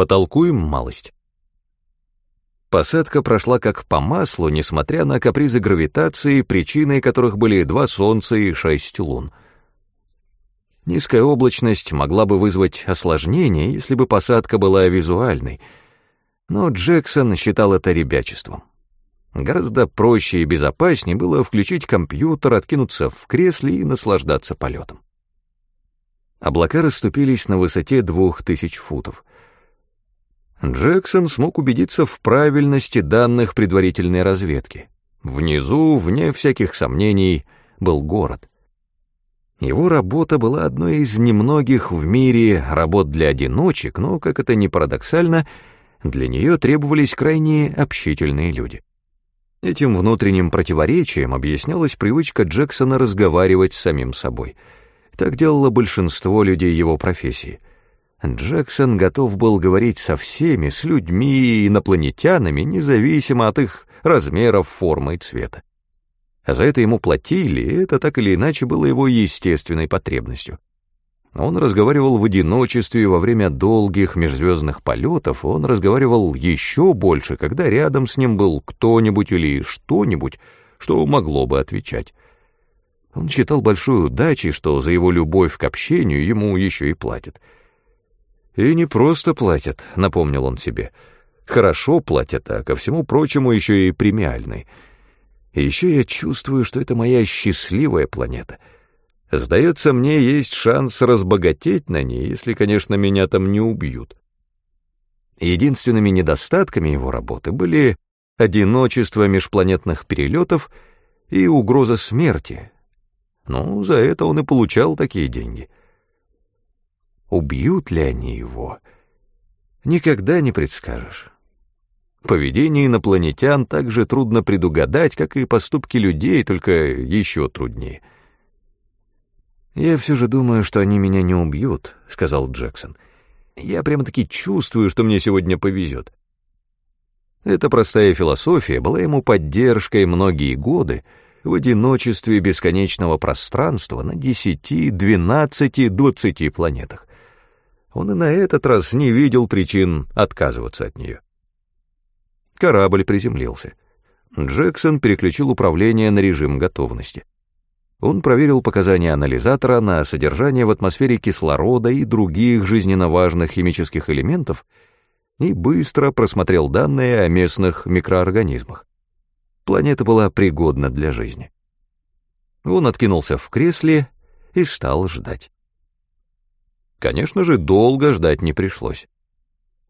Потолкуем малость. Посадка прошла как по маслу, несмотря на капризы гравитации, причиной которых были два Солнца и шесть Лун. Низкая облачность могла бы вызвать осложнение, если бы посадка была визуальной, но Джексон считал это ребячеством. Гораздо проще и безопаснее было включить компьютер, откинуться в кресле и наслаждаться полетом. Облака расступились на высоте двух тысяч футов. Джексон смог убедиться в правильности данных предварительной разведки. Внизу, вне всяких сомнений, был город. Его работа была одной из немногих в мире работ для одиночек, но, как это ни парадоксально, для нее требовались крайне общительные люди. Этим внутренним противоречием объяснялась привычка Джексона разговаривать с самим собой. Так делало большинство людей его профессии — Джексон готов был говорить со всеми, с людьми и инопланетянами, независимо от их размеров, формы и цвета. А за это ему платили, и это так или иначе было его естественной потребностью. Он разговаривал в одиночестве во время долгих межзвездных полетов, он разговаривал еще больше, когда рядом с ним был кто-нибудь или что-нибудь, что могло бы отвечать. Он считал большой удачей, что за его любовь к общению ему еще и платят — «И не просто платят», — напомнил он себе. «Хорошо платят, а ко всему прочему еще и премиальный. И еще я чувствую, что это моя счастливая планета. Сдается мне, есть шанс разбогатеть на ней, если, конечно, меня там не убьют». Единственными недостатками его работы были одиночество межпланетных перелетов и угроза смерти. Ну, за это он и получал такие деньги — Убьют ли они его? Никогда не предскажешь. Поведение инопланетян так же трудно предугадать, как и поступки людей, только еще труднее. «Я все же думаю, что они меня не убьют», — сказал Джексон. «Я прямо-таки чувствую, что мне сегодня повезет». Эта простая философия была ему поддержкой многие годы в одиночестве бесконечного пространства на десяти, двенадцати, двадцати планетах он и на этот раз не видел причин отказываться от нее. Корабль приземлился. Джексон переключил управление на режим готовности. Он проверил показания анализатора на содержание в атмосфере кислорода и других жизненно важных химических элементов и быстро просмотрел данные о местных микроорганизмах. Планета была пригодна для жизни. Он откинулся в кресле и стал ждать. Конечно же, долго ждать не пришлось.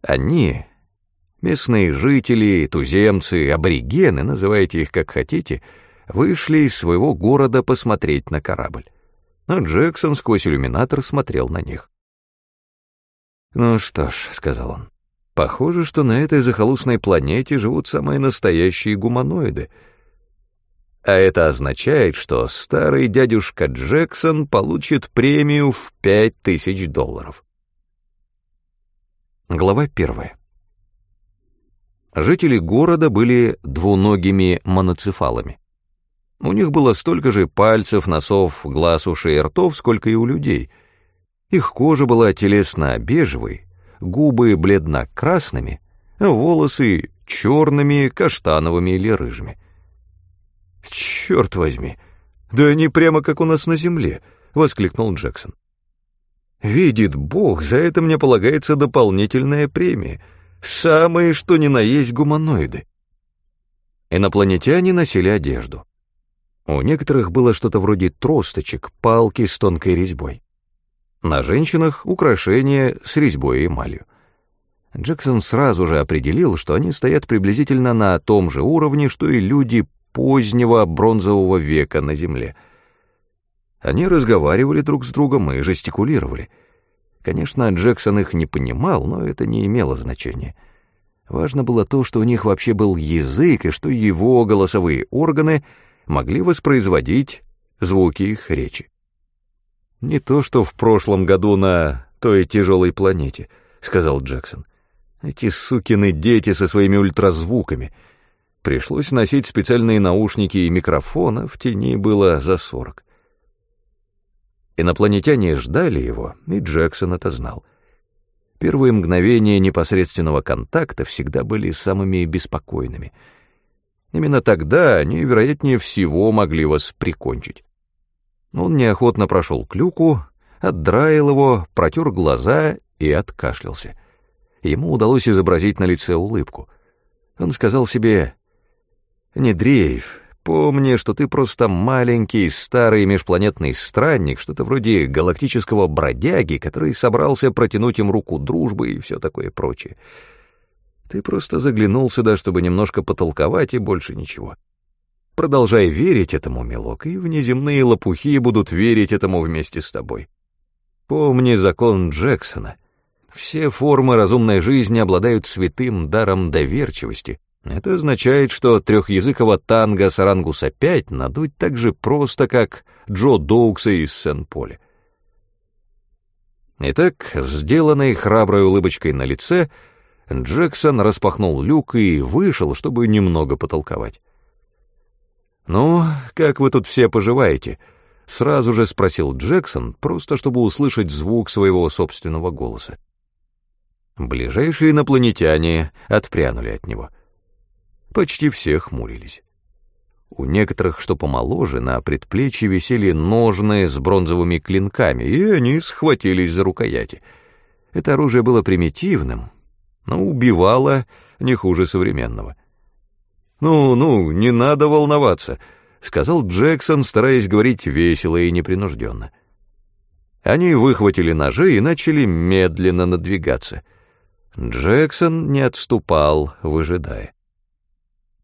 Они, местные жители, туземцы, аборигены, называйте их как хотите, вышли из своего города посмотреть на корабль. Но Джексон сквозь иллюминатор смотрел на них. «Ну что ж», — сказал он, — «похоже, что на этой захолустной планете живут самые настоящие гуманоиды — а это означает, что старый дядюшка Джексон получит премию в пять тысяч долларов. Глава первая. Жители города были двуногими моноцефалами. У них было столько же пальцев, носов, глаз, ушей и ртов, сколько и у людей. Их кожа была телесно-бежевой, губы бледно-красными, волосы черными, каштановыми или рыжими. «Черт возьми! Да они прямо как у нас на земле!» — воскликнул Джексон. «Видит Бог, за это мне полагается дополнительная премия. Самые, что ни на есть гуманоиды». Инопланетяне носили одежду. У некоторых было что-то вроде тросточек, палки с тонкой резьбой. На женщинах — украшения с резьбой и эмалью. Джексон сразу же определил, что они стоят приблизительно на том же уровне, что и люди позднего бронзового века на Земле. Они разговаривали друг с другом и жестикулировали. Конечно, Джексон их не понимал, но это не имело значения. Важно было то, что у них вообще был язык, и что его голосовые органы могли воспроизводить звуки их речи. «Не то, что в прошлом году на той тяжелой планете», — сказал Джексон. «Эти сукины дети со своими ультразвуками — Пришлось носить специальные наушники и микрофон, а в тени было за сорок. Инопланетяне ждали его, и Джексон это знал. Первые мгновения непосредственного контакта всегда были самыми беспокойными. Именно тогда они, вероятнее всего, могли вас прикончить. Он неохотно прошел к люку, отдраил его, протер глаза и откашлялся. Ему удалось изобразить на лице улыбку. Он сказал себе, «Не дрейф, помни, что ты просто маленький старый межпланетный странник, что-то вроде галактического бродяги, который собрался протянуть им руку дружбы и все такое прочее. Ты просто заглянул сюда, чтобы немножко потолковать, и больше ничего. Продолжай верить этому, милок, и внеземные лопухи будут верить этому вместе с тобой. Помни закон Джексона. Все формы разумной жизни обладают святым даром доверчивости. Это означает, что трехязыкового танго Сарангуса 5 надуть так же просто, как Джо Доукса из Сен-Поля. Итак, сделанной храброй улыбочкой на лице, Джексон распахнул люк и вышел, чтобы немного потолковать. «Ну, как вы тут все поживаете?» — сразу же спросил Джексон, просто чтобы услышать звук своего собственного голоса. Ближайшие инопланетяне отпрянули от него. Почти все хмурились. У некоторых, что помоложе, на предплечье висели ножны с бронзовыми клинками, и они схватились за рукояти. Это оружие было примитивным, но убивало не хуже современного. «Ну, ну, не надо волноваться», — сказал Джексон, стараясь говорить весело и непринужденно. Они выхватили ножи и начали медленно надвигаться — Джексон не отступал, выжидая.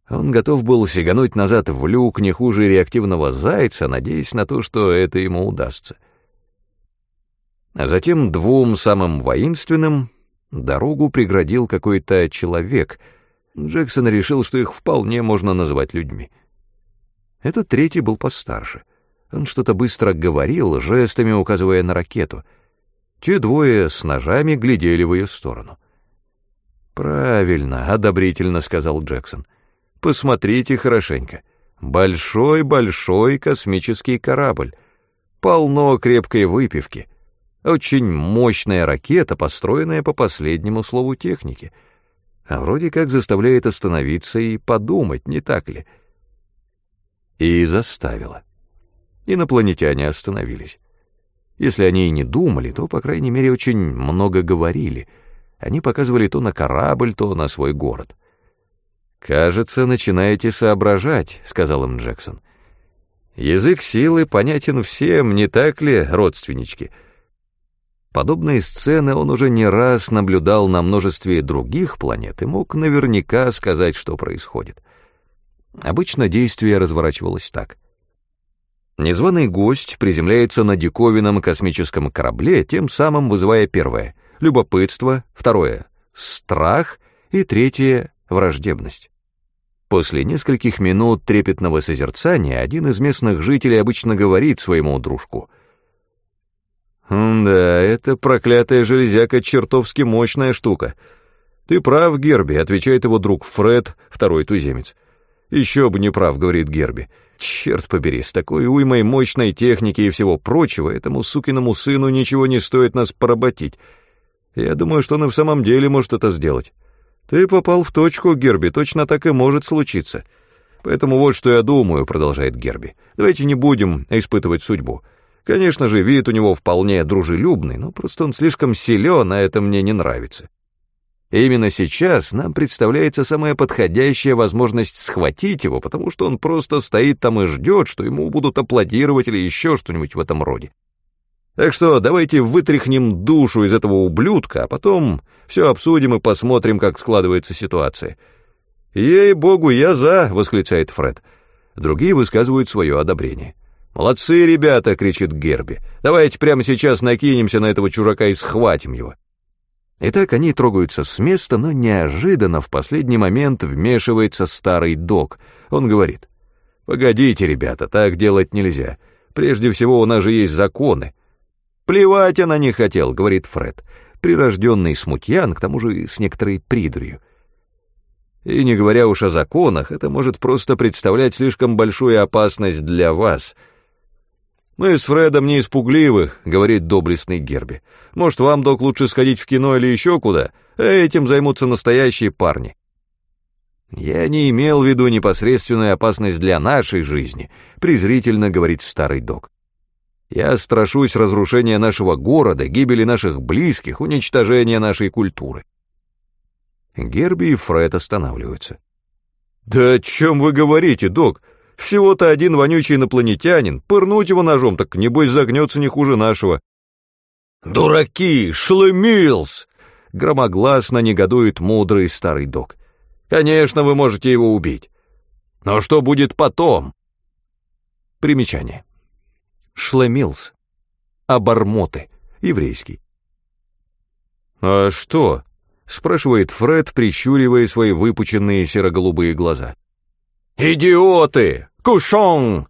Он готов был сигануть назад в люк не хуже реактивного зайца, надеясь на то, что это ему удастся. А затем двум самым воинственным дорогу преградил какой-то человек. Джексон решил, что их вполне можно назвать людьми. Этот третий был постарше. Он что-то быстро говорил, жестами указывая на ракету. Те двое с ножами глядели в ее сторону. «Правильно», — одобрительно сказал Джексон. «Посмотрите хорошенько. Большой-большой космический корабль. Полно крепкой выпивки. Очень мощная ракета, построенная по последнему слову техники. А вроде как заставляет остановиться и подумать, не так ли?» И заставила. Инопланетяне остановились. Если они и не думали, то, по крайней мере, очень много говорили — они показывали то на корабль, то на свой город. «Кажется, начинаете соображать», — сказал им Джексон. «Язык силы понятен всем, не так ли, родственнички?» Подобные сцены он уже не раз наблюдал на множестве других планет и мог наверняка сказать, что происходит. Обычно действие разворачивалось так. Незваный гость приземляется на диковинном космическом корабле, тем самым вызывая первое — любопытство, второе — страх и третье — враждебность. После нескольких минут трепетного созерцания один из местных жителей обычно говорит своему дружку. «Да, эта проклятая железяка чертовски мощная штука. Ты прав, Герби», — отвечает его друг Фред, второй туземец. «Еще бы не прав», — говорит Герби. «Черт побери, с такой уймой мощной техники и всего прочего этому сукиному сыну ничего не стоит нас поработить». Я думаю, что он и в самом деле может это сделать. Ты попал в точку, Герби, точно так и может случиться. Поэтому вот что я думаю, продолжает Герби. Давайте не будем испытывать судьбу. Конечно же, вид у него вполне дружелюбный, но просто он слишком силен, а это мне не нравится. Именно сейчас нам представляется самая подходящая возможность схватить его, потому что он просто стоит там и ждет, что ему будут аплодировать или еще что-нибудь в этом роде. Так что давайте вытряхнем душу из этого ублюдка, а потом все обсудим и посмотрим, как складывается ситуация. «Ей-богу, я за!» — восклицает Фред. Другие высказывают свое одобрение. «Молодцы, ребята!» — кричит Герби. «Давайте прямо сейчас накинемся на этого чужака и схватим его». Итак, они трогаются с места, но неожиданно в последний момент вмешивается старый док. Он говорит, «Погодите, ребята, так делать нельзя. Прежде всего, у нас же есть законы. «Плевать она не хотел», — говорит Фред, прирожденный смутьян, к тому же с некоторой придурью. И не говоря уж о законах, это может просто представлять слишком большую опасность для вас. «Мы с Фредом не испугливых», — говорит доблестный Герби. «Может, вам, док, лучше сходить в кино или еще куда? Этим займутся настоящие парни». «Я не имел в виду непосредственную опасность для нашей жизни», — презрительно говорит старый док. «Я страшусь разрушения нашего города, гибели наших близких, уничтожения нашей культуры». Герби и Фред останавливаются. «Да о чем вы говорите, док? Всего-то один вонючий инопланетянин, пырнуть его ножом, так небось загнется не хуже нашего». «Дураки! Шлемилс!» — громогласно негодует мудрый старый док. «Конечно, вы можете его убить. Но что будет потом?» Примечание. Шлемилс. Обормоты. Еврейский. «А что?» — спрашивает Фред, прищуривая свои выпученные серо-голубые глаза. «Идиоты! Кушон!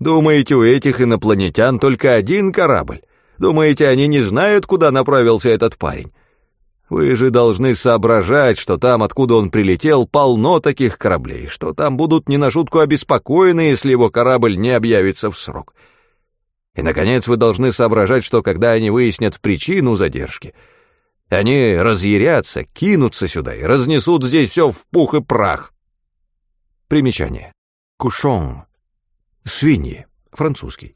Думаете, у этих инопланетян только один корабль? Думаете, они не знают, куда направился этот парень? Вы же должны соображать, что там, откуда он прилетел, полно таких кораблей, что там будут не на шутку обеспокоены, если его корабль не объявится в срок. И, наконец, вы должны соображать, что когда они выяснят причину задержки, они разъярятся, кинутся сюда и разнесут здесь все в пух и прах. Примечание. Кушон. Свиньи. Французский.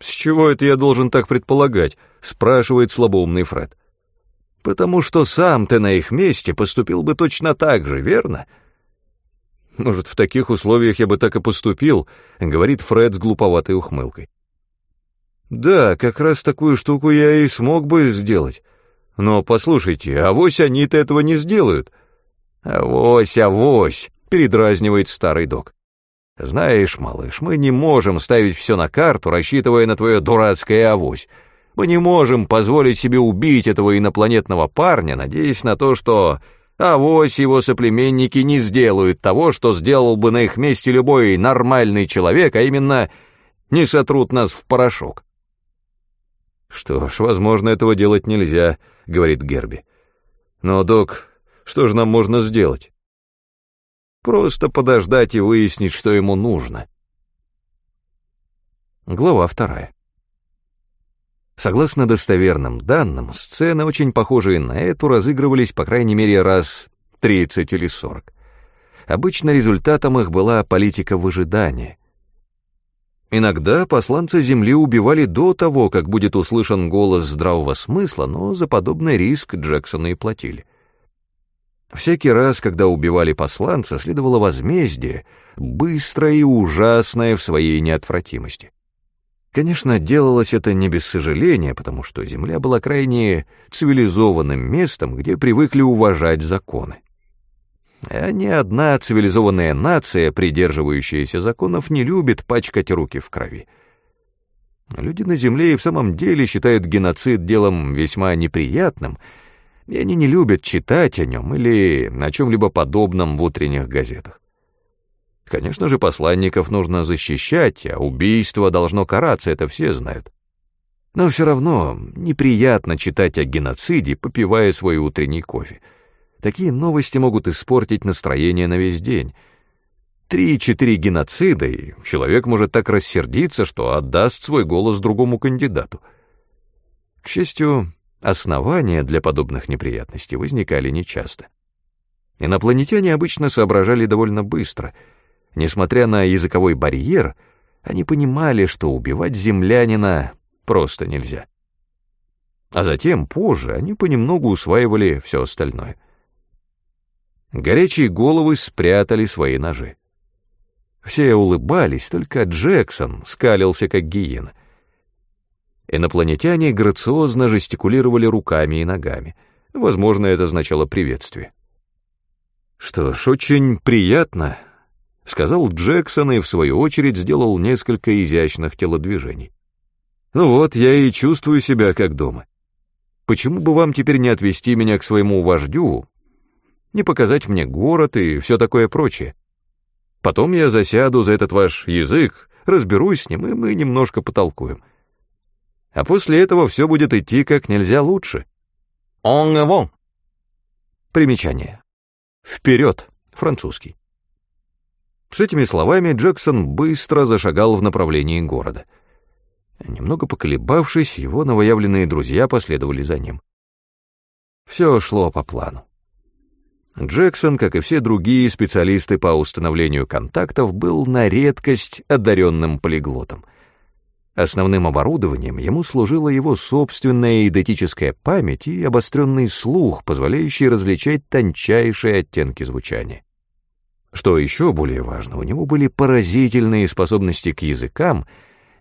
«С чего это я должен так предполагать?» — спрашивает слабоумный Фред. «Потому что сам ты на их месте поступил бы точно так же, верно?» «Может, в таких условиях я бы так и поступил», — говорит Фред с глуповатой ухмылкой. «Да, как раз такую штуку я и смог бы сделать. Но послушайте, авось они-то этого не сделают. «Авось, авось!» — передразнивает старый док. «Знаешь, малыш, мы не можем ставить все на карту, рассчитывая на твое дурацкое авось. Мы не можем позволить себе убить этого инопланетного парня, надеясь на то, что авось его соплеменники не сделают того, что сделал бы на их месте любой нормальный человек, а именно не сотрут нас в порошок». «Что ж, возможно, этого делать нельзя», — говорит Герби. «Но, док, что же нам можно сделать? Просто подождать и выяснить, что ему нужно. Глава вторая. Согласно достоверным данным, сцены, очень похожие на эту, разыгрывались по крайней мере раз 30 или 40. Обычно результатом их была политика выжидания. Иногда посланца Земли убивали до того, как будет услышан голос здравого смысла, но за подобный риск Джексона и платили. Всякий раз, когда убивали посланца, следовало возмездие, быстрое и ужасное в своей неотвратимости. Конечно, делалось это не без сожаления, потому что Земля была крайне цивилизованным местом, где привыкли уважать законы. А ни одна цивилизованная нация, придерживающаяся законов, не любит пачкать руки в крови. Люди на Земле и в самом деле считают геноцид делом весьма неприятным — и они не любят читать о нем или о чем-либо подобном в утренних газетах. Конечно же, посланников нужно защищать, а убийство должно караться, это все знают. Но все равно неприятно читать о геноциде, попивая свой утренний кофе. Такие новости могут испортить настроение на весь день. Три-четыре геноцида, и человек может так рассердиться, что отдаст свой голос другому кандидату. К счастью, Основания для подобных неприятностей возникали нечасто. Инопланетяне обычно соображали довольно быстро. Несмотря на языковой барьер, они понимали, что убивать землянина просто нельзя. А затем, позже, они понемногу усваивали все остальное. Горячие головы спрятали свои ножи. Все улыбались, только Джексон скалился, как гиена. Инопланетяне грациозно жестикулировали руками и ногами. Возможно, это означало приветствие. «Что ж, очень приятно», — сказал Джексон и, в свою очередь, сделал несколько изящных телодвижений. «Ну вот, я и чувствую себя как дома. Почему бы вам теперь не отвезти меня к своему вождю, не показать мне город и все такое прочее? Потом я засяду за этот ваш язык, разберусь с ним, и мы немножко потолкуем а после этого все будет идти как нельзя лучше. En avant. Примечание. Вперед, французский. С этими словами Джексон быстро зашагал в направлении города. Немного поколебавшись, его новоявленные друзья последовали за ним. Все шло по плану. Джексон, как и все другие специалисты по установлению контактов, был на редкость одаренным полиглотом. Основным оборудованием ему служила его собственная идентическая память и обостренный слух, позволяющий различать тончайшие оттенки звучания. Что еще более важно, у него были поразительные способности к языкам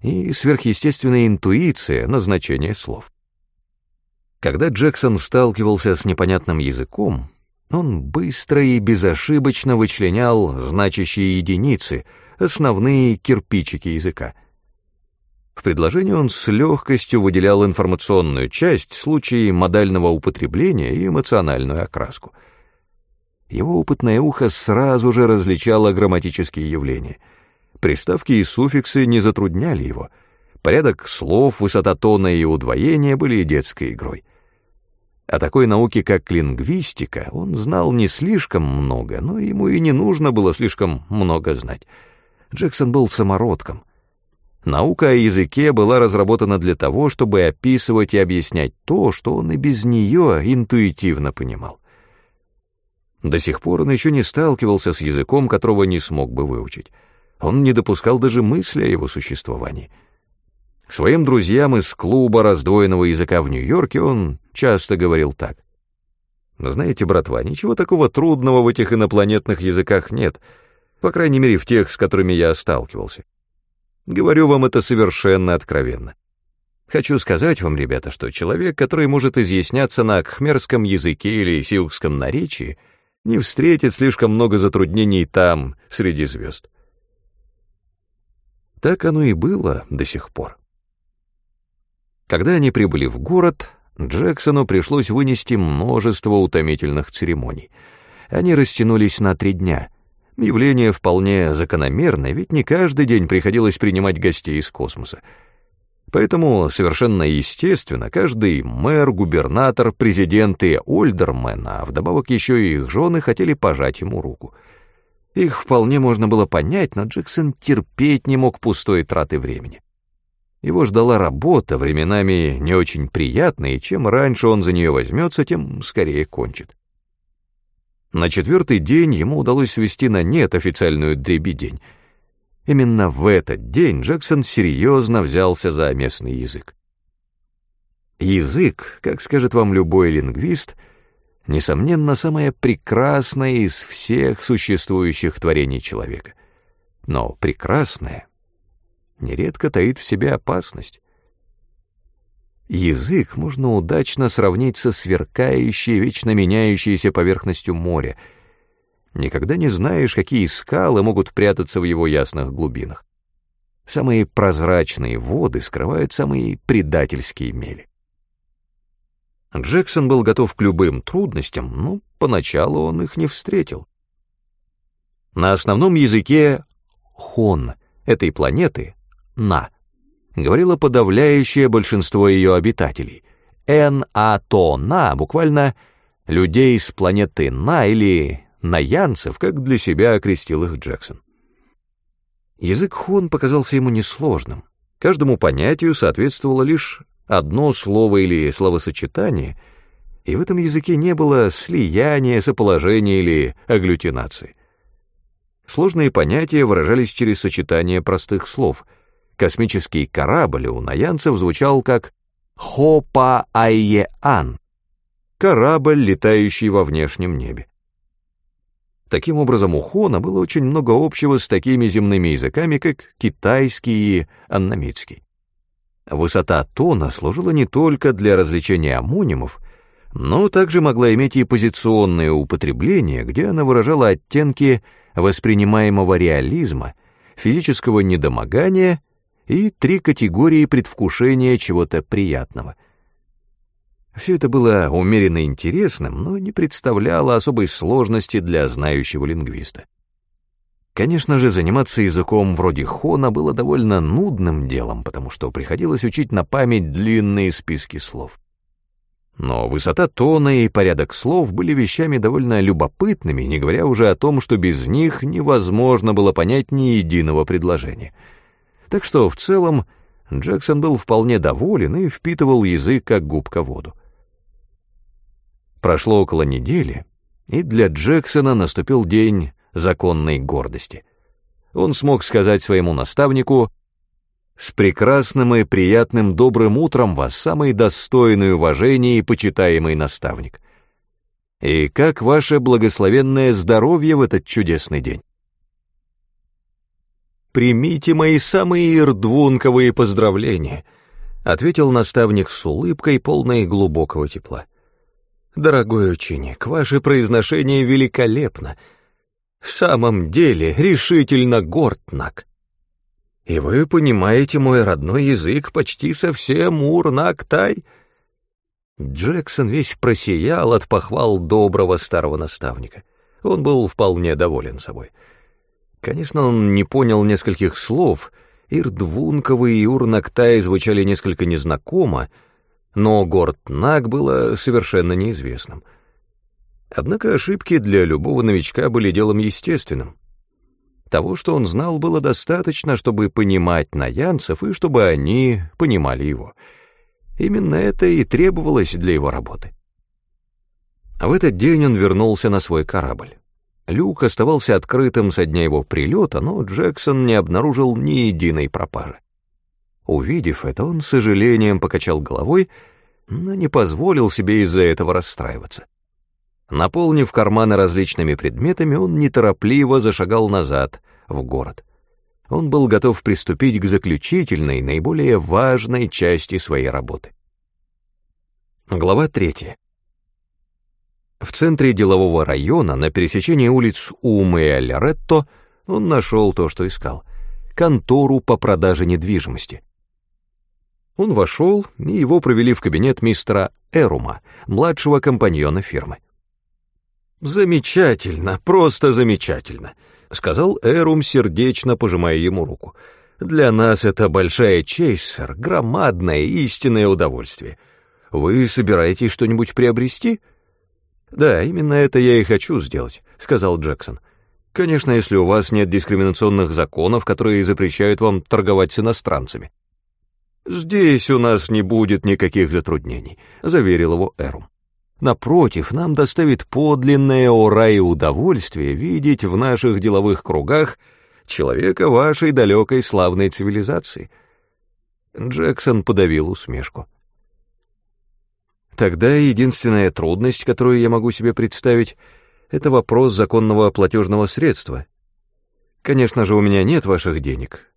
и сверхъестественная интуиция на значение слов. Когда Джексон сталкивался с непонятным языком, он быстро и безошибочно вычленял значащие единицы, основные кирпичики языка. В предложении он с легкостью выделял информационную часть, случаи модального употребления и эмоциональную окраску. Его опытное ухо сразу же различало грамматические явления. Приставки и суффиксы не затрудняли его. Порядок слов, высота тона и удвоения были детской игрой. О такой науке, как лингвистика, он знал не слишком много, но ему и не нужно было слишком много знать. Джексон был самородком. Наука о языке была разработана для того, чтобы описывать и объяснять то, что он и без нее интуитивно понимал. До сих пор он еще не сталкивался с языком, которого не смог бы выучить. Он не допускал даже мысли о его существовании — Своим друзьям из клуба раздвоенного языка в Нью-Йорке он часто говорил так. «Знаете, братва, ничего такого трудного в этих инопланетных языках нет, по крайней мере, в тех, с которыми я сталкивался. Говорю вам это совершенно откровенно. Хочу сказать вам, ребята, что человек, который может изъясняться на кхмерском языке или сиукском наречии, не встретит слишком много затруднений там, среди звезд. Так оно и было до сих пор. Когда они прибыли в город, Джексону пришлось вынести множество утомительных церемоний. Они растянулись на три дня. Явление вполне закономерное, ведь не каждый день приходилось принимать гостей из космоса. Поэтому совершенно естественно, каждый мэр, губернатор, президент и ольдермен, а вдобавок еще и их жены хотели пожать ему руку. Их вполне можно было понять, но Джексон терпеть не мог пустой траты времени. Его ждала работа, временами не очень приятная, и чем раньше он за нее возьмется, тем скорее кончит. На четвертый день ему удалось свести на нет официальную дребедень. Именно в этот день Джексон серьезно взялся за местный язык. Язык, как скажет вам любой лингвист, несомненно, самое прекрасное из всех существующих творений человека. Но прекрасное нередко таит в себе опасность. Язык можно удачно сравнить со сверкающей, вечно меняющейся поверхностью моря. Никогда не знаешь, какие скалы могут прятаться в его ясных глубинах. Самые прозрачные воды скрывают самые предательские мели. Джексон был готов к любым трудностям, но поначалу он их не встретил. На основном языке хон этой планеты на, говорило подавляющее большинство ее обитателей. Н-А-То-На буквально людей с планеты На или наянцев, как для себя окрестил их Джексон. Язык Хон показался ему несложным. Каждому понятию соответствовало лишь одно слово или словосочетание, и в этом языке не было слияния, соположения или агглютинации. Сложные понятия выражались через сочетание простых слов — Космический корабль у наянцев звучал как «Хопа-Айе-Ан» — корабль, летающий во внешнем небе. Таким образом, у Хона было очень много общего с такими земными языками, как китайский и аннамитский. Высота тона служила не только для развлечения амонимов, но также могла иметь и позиционное употребление, где она выражала оттенки воспринимаемого реализма, физического недомогания и три категории предвкушения чего-то приятного. Все это было умеренно интересным, но не представляло особой сложности для знающего лингвиста. Конечно же, заниматься языком вроде хона было довольно нудным делом, потому что приходилось учить на память длинные списки слов. Но высота тона и порядок слов были вещами довольно любопытными, не говоря уже о том, что без них невозможно было понять ни единого предложения. Так что в целом Джексон был вполне доволен и впитывал язык как губка воду. Прошло около недели, и для Джексона наступил день законной гордости. Он смог сказать своему наставнику «С прекрасным и приятным добрым утром вас, самый достойный уважения и почитаемый наставник. И как ваше благословенное здоровье в этот чудесный день?» «Примите мои самые ирдвунковые поздравления», — ответил наставник с улыбкой, полной глубокого тепла. «Дорогой ученик, ваше произношение великолепно. В самом деле, решительно горднак. И вы понимаете мой родной язык почти совсем урнак-тай». Джексон весь просиял от похвал доброго старого наставника. Он был вполне доволен собой. Конечно, он не понял нескольких слов, Ирдвунковый и Урнактай звучали несколько незнакомо, но Гортнак было совершенно неизвестным. Однако ошибки для любого новичка были делом естественным. Того, что он знал, было достаточно, чтобы понимать наянцев и чтобы они понимали его. Именно это и требовалось для его работы. А в этот день он вернулся на свой корабль. Люк оставался открытым со дня его прилета, но Джексон не обнаружил ни единой пропажи. Увидев это, он с сожалением покачал головой, но не позволил себе из-за этого расстраиваться. Наполнив карманы различными предметами, он неторопливо зашагал назад, в город. Он был готов приступить к заключительной, наиболее важной части своей работы. Глава третья. В центре делового района, на пересечении улиц Умы и Альяретто, он нашел то, что искал — контору по продаже недвижимости. Он вошел, и его провели в кабинет мистера Эрума, младшего компаньона фирмы. «Замечательно, просто замечательно», — сказал Эрум, сердечно пожимая ему руку. «Для нас это большая честь, сэр, громадное истинное удовольствие. Вы собираетесь что-нибудь приобрести?» «Да, именно это я и хочу сделать», — сказал Джексон. «Конечно, если у вас нет дискриминационных законов, которые запрещают вам торговать с иностранцами». «Здесь у нас не будет никаких затруднений», — заверил его Эрум. «Напротив, нам доставит подлинное ура и удовольствие видеть в наших деловых кругах человека вашей далекой славной цивилизации». Джексон подавил усмешку. Тогда единственная трудность, которую я могу себе представить, это вопрос законного платежного средства. Конечно же, у меня нет ваших денег,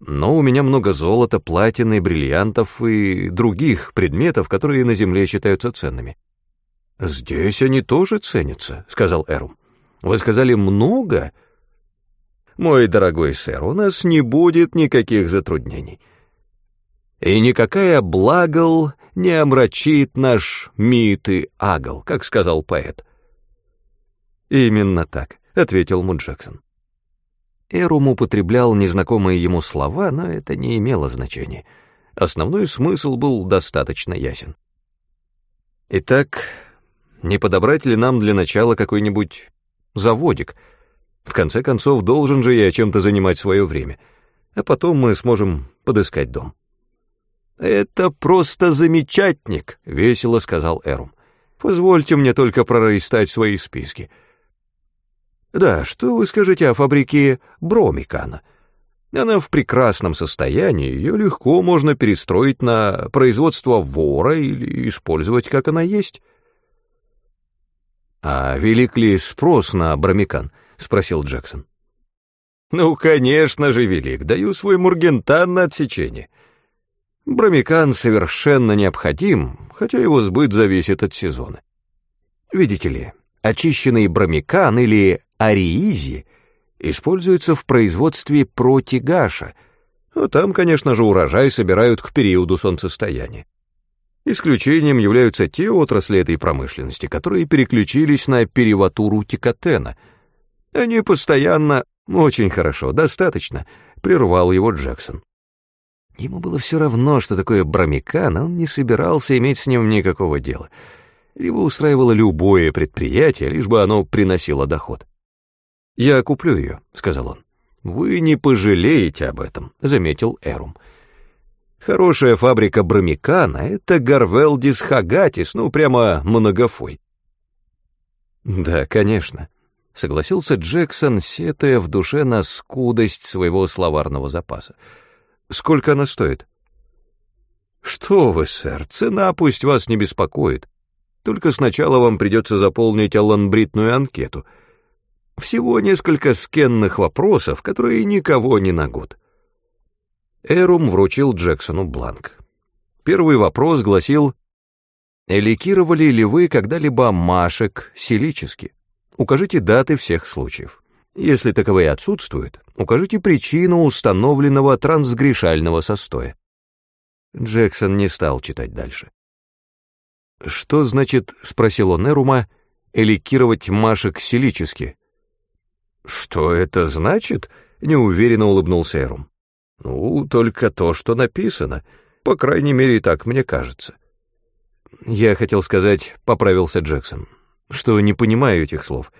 но у меня много золота, платины, бриллиантов и других предметов, которые на Земле считаются ценными. «Здесь они тоже ценятся», — сказал Эрум. «Вы сказали много?» «Мой дорогой сэр, у нас не будет никаких затруднений. И никакая благол не омрачит наш мит и агл, как сказал поэт». «Именно так», — ответил Муджексон. Эрум употреблял незнакомые ему слова, но это не имело значения. Основной смысл был достаточно ясен. Итак, не подобрать ли нам для начала какой-нибудь заводик? В конце концов, должен же я чем-то занимать свое время, а потом мы сможем подыскать дом. «Это просто замечательник», — весело сказал Эрум. «Позвольте мне только прорастать свои списки». Да, что вы скажете о фабрике Бромикана? Она в прекрасном состоянии, ее легко можно перестроить на производство вора или использовать, как она есть. «А велик ли спрос на Бромикан?» — спросил Джексон. «Ну, конечно же, велик. Даю свой мургентан на отсечение. Бромикан совершенно необходим, хотя его сбыт зависит от сезона. Видите ли, очищенный бромикан или ариизи используется в производстве протигаша, но там, конечно же, урожай собирают к периоду солнцестояния. Исключением являются те отрасли этой промышленности, которые переключились на переватуру тикотена. Они постоянно... Очень хорошо, достаточно, прервал его Джексон. Ему было все равно, что такое бромикан, он не собирался иметь с ним никакого дела. Его устраивало любое предприятие, лишь бы оно приносило доход. «Я куплю ее», — сказал он. «Вы не пожалеете об этом», — заметил Эрум. «Хорошая фабрика бромикана — это Гарвелдис Хагатис, ну, прямо многофой». «Да, конечно», — согласился Джексон, сетуя в душе на скудость своего словарного запаса. Сколько она стоит? Что вы, сэр, цена пусть вас не беспокоит. Только сначала вам придется заполнить аланбритную анкету. Всего несколько скенных вопросов, которые никого не нагод. Эрум вручил Джексону бланк. Первый вопрос гласил, «Эликировали ли вы когда-либо машек селически? Укажите даты всех случаев». Если таковые отсутствуют, укажите причину установленного трансгрешального состоя. Джексон не стал читать дальше. «Что значит, — спросил он Эрума, — эликировать Машек селически?» «Что это значит?» — неуверенно улыбнулся Эрум. «Ну, только то, что написано. По крайней мере, так мне кажется». «Я хотел сказать, — поправился Джексон, — что не понимаю этих слов».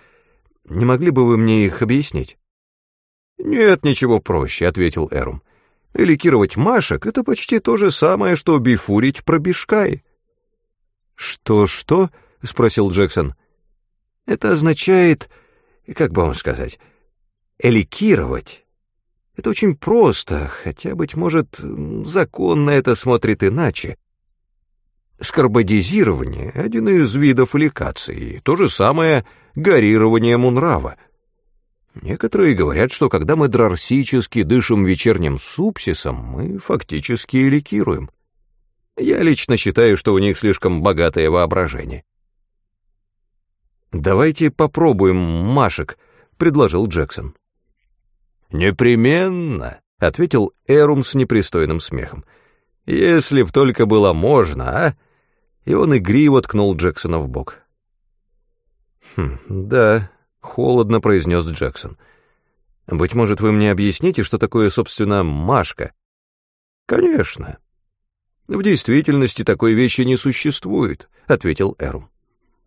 Не могли бы вы мне их объяснить?» «Нет, ничего проще», — ответил Эрум. «Эликировать Машек — это почти то же самое, что бифурить пробежкай». «Что-что?» — спросил Джексон. «Это означает, как бы вам сказать, эликировать. Это очень просто, хотя, быть может, закон на это смотрит иначе. Скарбодизирование — один из видов эликации, то же самое гарирование мунрава. Некоторые говорят, что когда мы драрсически дышим вечерним супсисом, мы фактически эликируем. Я лично считаю, что у них слишком богатое воображение. «Давайте попробуем Машек», — предложил Джексон. «Непременно», — ответил Эрум с непристойным смехом. «Если б только было можно, а?» И он игриво ткнул Джексона в бок. «Хм, да», — холодно произнес Джексон. «Быть может, вы мне объясните, что такое, собственно, Машка?» «Конечно. В действительности такой вещи не существует», — ответил Эрум.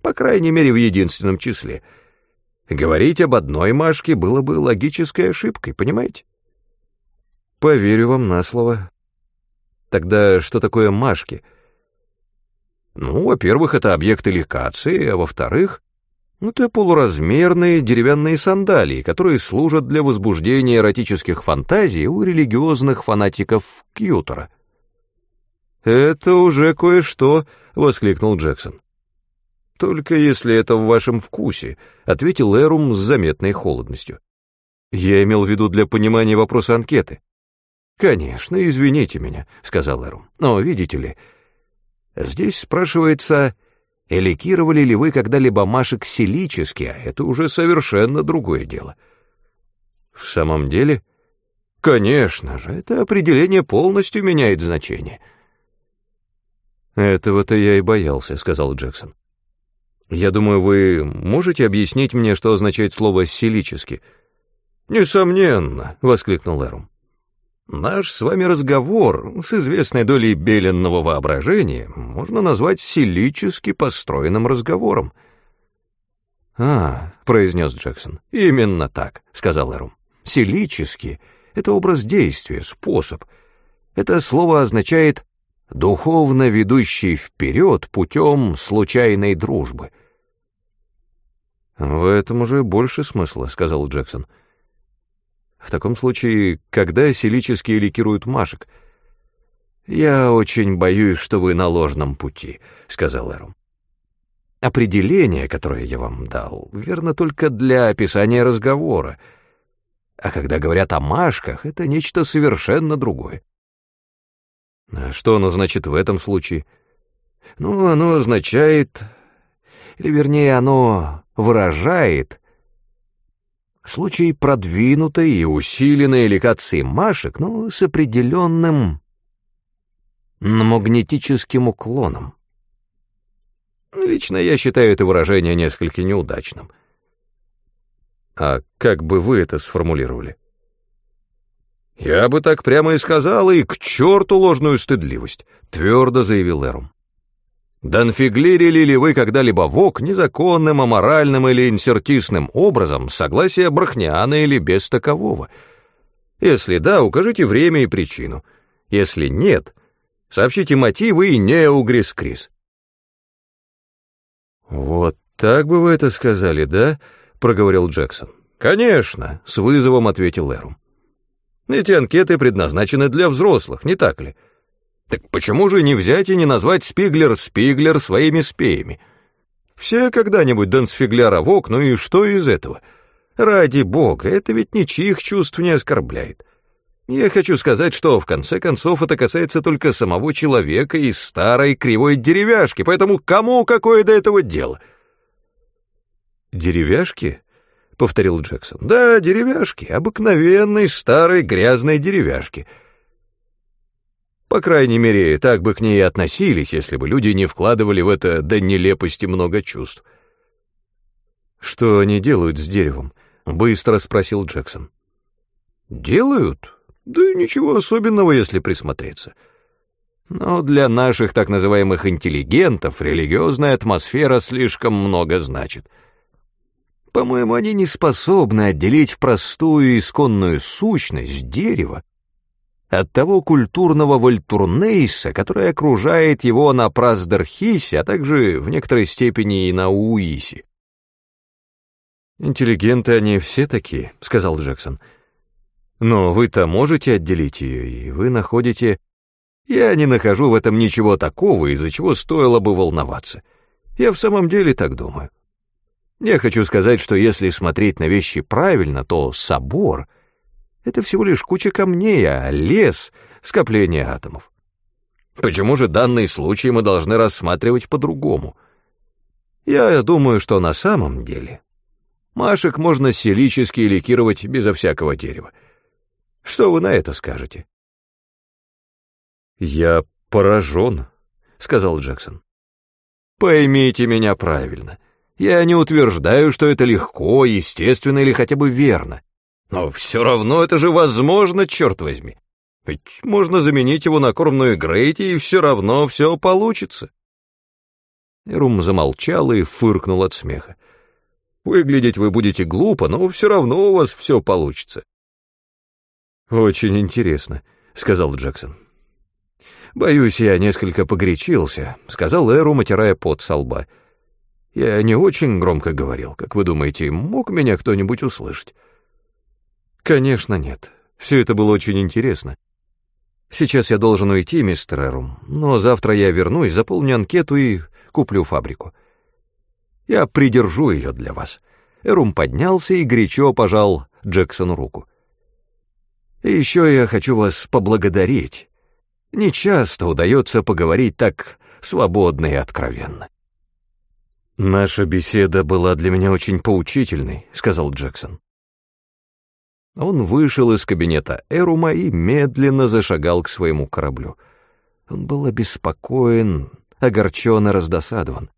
«По крайней мере, в единственном числе. Говорить об одной Машке было бы логической ошибкой, понимаете?» «Поверю вам на слово. Тогда что такое Машки?» «Ну, во-первых, это объект эликации, а во-вторых, это полуразмерные деревянные сандалии, которые служат для возбуждения эротических фантазий у религиозных фанатиков Кьютора. «Это уже кое-что», — воскликнул Джексон. «Только если это в вашем вкусе», — ответил Эрум с заметной холодностью. «Я имел в виду для понимания вопроса анкеты». «Конечно, извините меня», — сказал Эрум. «Но, видите ли, здесь спрашивается...» Эликировали ли вы когда-либо Машек селически, а это уже совершенно другое дело. В самом деле? Конечно же, это определение полностью меняет значение. Этого-то я и боялся, сказал Джексон. Я думаю, вы можете объяснить мне, что означает слово «селически»? Несомненно, воскликнул Эрум. Наш с вами разговор с известной долей беленного воображения можно назвать селически построенным разговором. «А», — произнес Джексон, — «именно так», — сказал Эрум. «Селически — это образ действия, способ. Это слово означает «духовно ведущий вперед путем случайной дружбы». «В этом уже больше смысла», — сказал Джексон. — в таком случае, когда селические ликируют Машек? «Я очень боюсь, что вы на ложном пути», — сказал Эрум. «Определение, которое я вам дал, верно только для описания разговора. А когда говорят о Машках, это нечто совершенно другое». А что оно значит в этом случае? Ну, оно означает, или вернее, оно выражает Случай продвинутой и усиленной эликации Машек, но с определенным магнетическим уклоном. Лично я считаю это выражение несколько неудачным. А как бы вы это сформулировали? «Я бы так прямо и сказал, и к черту ложную стыдливость», — твердо заявил Эрум. Донфиглирили ли вы когда-либо ВОК незаконным, аморальным или инсертисным образом, согласие Брахниана или без такового? Если да, укажите время и причину. Если нет, сообщите мотивы и не угрис-крис. «Вот так бы вы это сказали, да?» — проговорил Джексон. «Конечно», — с вызовом ответил Эрум. «Эти анкеты предназначены для взрослых, не так ли?» Так почему же не взять и не назвать Спиглер Спиглер своими спеями? Все когда-нибудь Дансфигляра в ну и что из этого? Ради бога, это ведь ничьих чувств не оскорбляет. Я хочу сказать, что в конце концов это касается только самого человека из старой кривой деревяшки, поэтому кому какое до этого дело? «Деревяшки?» — повторил Джексон. «Да, деревяшки, обыкновенной старой грязной деревяшки». По крайней мере, так бы к ней относились, если бы люди не вкладывали в это до нелепости много чувств. «Что они делают с деревом?» — быстро спросил Джексон. «Делают? Да ничего особенного, если присмотреться. Но для наших так называемых интеллигентов религиозная атмосфера слишком много значит. По-моему, они не способны отделить простую исконную сущность дерева от того культурного вольтурнейса, который окружает его на Праздерхисе, а также в некоторой степени и на Уисе. «Интеллигенты они все такие», — сказал Джексон. «Но вы-то можете отделить ее, и вы находите...» «Я не нахожу в этом ничего такого, из-за чего стоило бы волноваться. Я в самом деле так думаю. Я хочу сказать, что если смотреть на вещи правильно, то собор — это всего лишь куча камней, а лес — скопление атомов. Почему же данный случай мы должны рассматривать по-другому? Я думаю, что на самом деле Машек можно силически ликировать безо всякого дерева. Что вы на это скажете? «Я поражен», — сказал Джексон. «Поймите меня правильно. Я не утверждаю, что это легко, естественно или хотя бы верно. Но все равно это же возможно, черт возьми. Ведь можно заменить его на кормную Грейти, и все равно все получится. Рум замолчал и фыркнул от смеха. Выглядеть вы будете глупо, но все равно у вас все получится. «Очень интересно», — сказал Джексон. «Боюсь, я несколько погорячился», — сказал Эру, отирая пот со лба. «Я не очень громко говорил. Как вы думаете, мог меня кто-нибудь услышать?» Конечно, нет. Все это было очень интересно. Сейчас я должен уйти, мистер Эрум, но завтра я вернусь, заполню анкету и куплю фабрику. Я придержу ее для вас. Эрум поднялся и горячо пожал Джексону руку. И еще я хочу вас поблагодарить. Не часто удается поговорить так свободно и откровенно. «Наша беседа была для меня очень поучительной», — сказал Джексон. Он вышел из кабинета Эрума и медленно зашагал к своему кораблю. Он был обеспокоен, огорчен и раздосадован.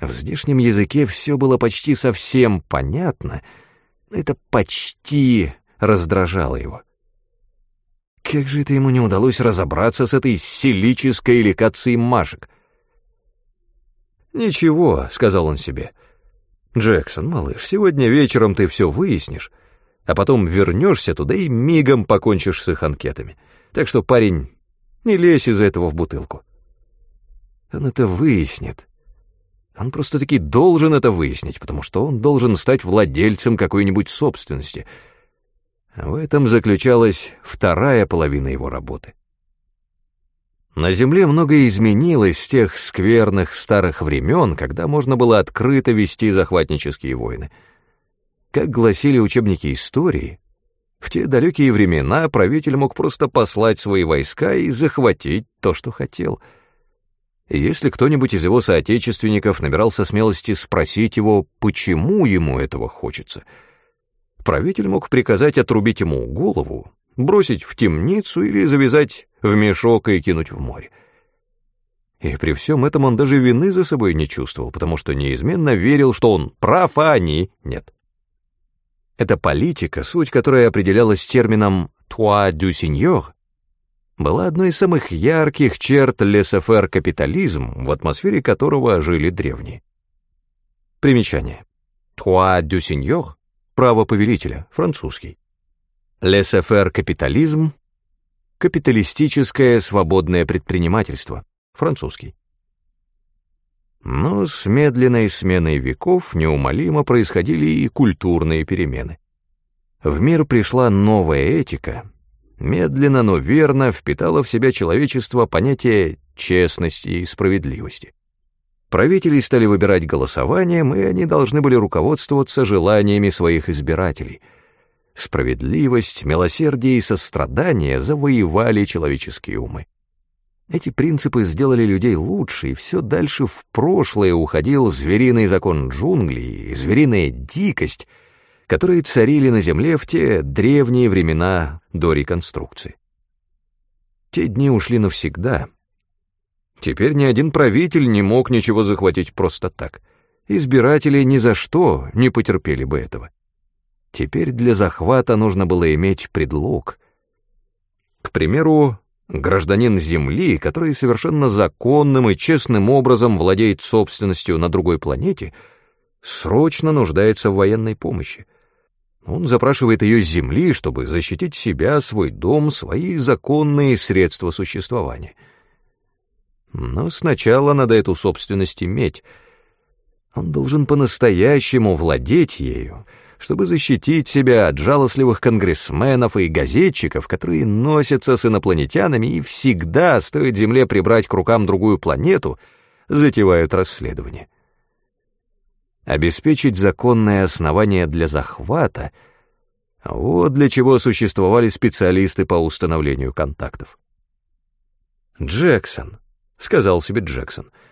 В здешнем языке все было почти совсем понятно, это почти раздражало его. Как же это ему не удалось разобраться с этой селической эликацией машек? «Ничего», — сказал он себе. «Джексон, малыш, сегодня вечером ты все выяснишь, а потом вернешься туда и мигом покончишь с их анкетами. Так что, парень, не лезь из-за этого в бутылку. Он это выяснит. Он просто-таки должен это выяснить, потому что он должен стать владельцем какой-нибудь собственности. В этом заключалась вторая половина его работы. На Земле многое изменилось с тех скверных старых времен, когда можно было открыто вести захватнические войны — как гласили учебники истории, в те далекие времена правитель мог просто послать свои войска и захватить то, что хотел. И если кто-нибудь из его соотечественников набирался смелости спросить его, почему ему этого хочется, правитель мог приказать отрубить ему голову, бросить в темницу или завязать в мешок и кинуть в море. И при всем этом он даже вины за собой не чувствовал, потому что неизменно верил, что он прав, а они нет. Эта политика, суть которой определялась термином «toi du seigneur», была одной из самых ярких черт лесофер капитализм, в атмосфере которого жили древние. Примечание. «Toi du seigneur» — право повелителя, французский. Лесофер капитализм — капиталистическое свободное предпринимательство, французский. Но с медленной сменой веков неумолимо происходили и культурные перемены. В мир пришла новая этика, медленно, но верно впитала в себя человечество понятие честности и справедливости. Правителей стали выбирать голосованием, и они должны были руководствоваться желаниями своих избирателей. Справедливость, милосердие и сострадание завоевали человеческие умы. Эти принципы сделали людей лучше, и все дальше в прошлое уходил звериный закон джунглей и звериная дикость, которые царили на земле в те древние времена до реконструкции. Те дни ушли навсегда. Теперь ни один правитель не мог ничего захватить просто так. Избиратели ни за что не потерпели бы этого. Теперь для захвата нужно было иметь предлог. К примеру, Гражданин Земли, который совершенно законным и честным образом владеет собственностью на другой планете, срочно нуждается в военной помощи. Он запрашивает ее с Земли, чтобы защитить себя, свой дом, свои законные средства существования. Но сначала надо эту собственность иметь. Он должен по-настоящему владеть ею — чтобы защитить себя от жалостливых конгрессменов и газетчиков, которые носятся с инопланетянами и всегда, стоит Земле прибрать к рукам другую планету, затевают расследование. Обеспечить законное основание для захвата — вот для чего существовали специалисты по установлению контактов. «Джексон», — сказал себе Джексон, —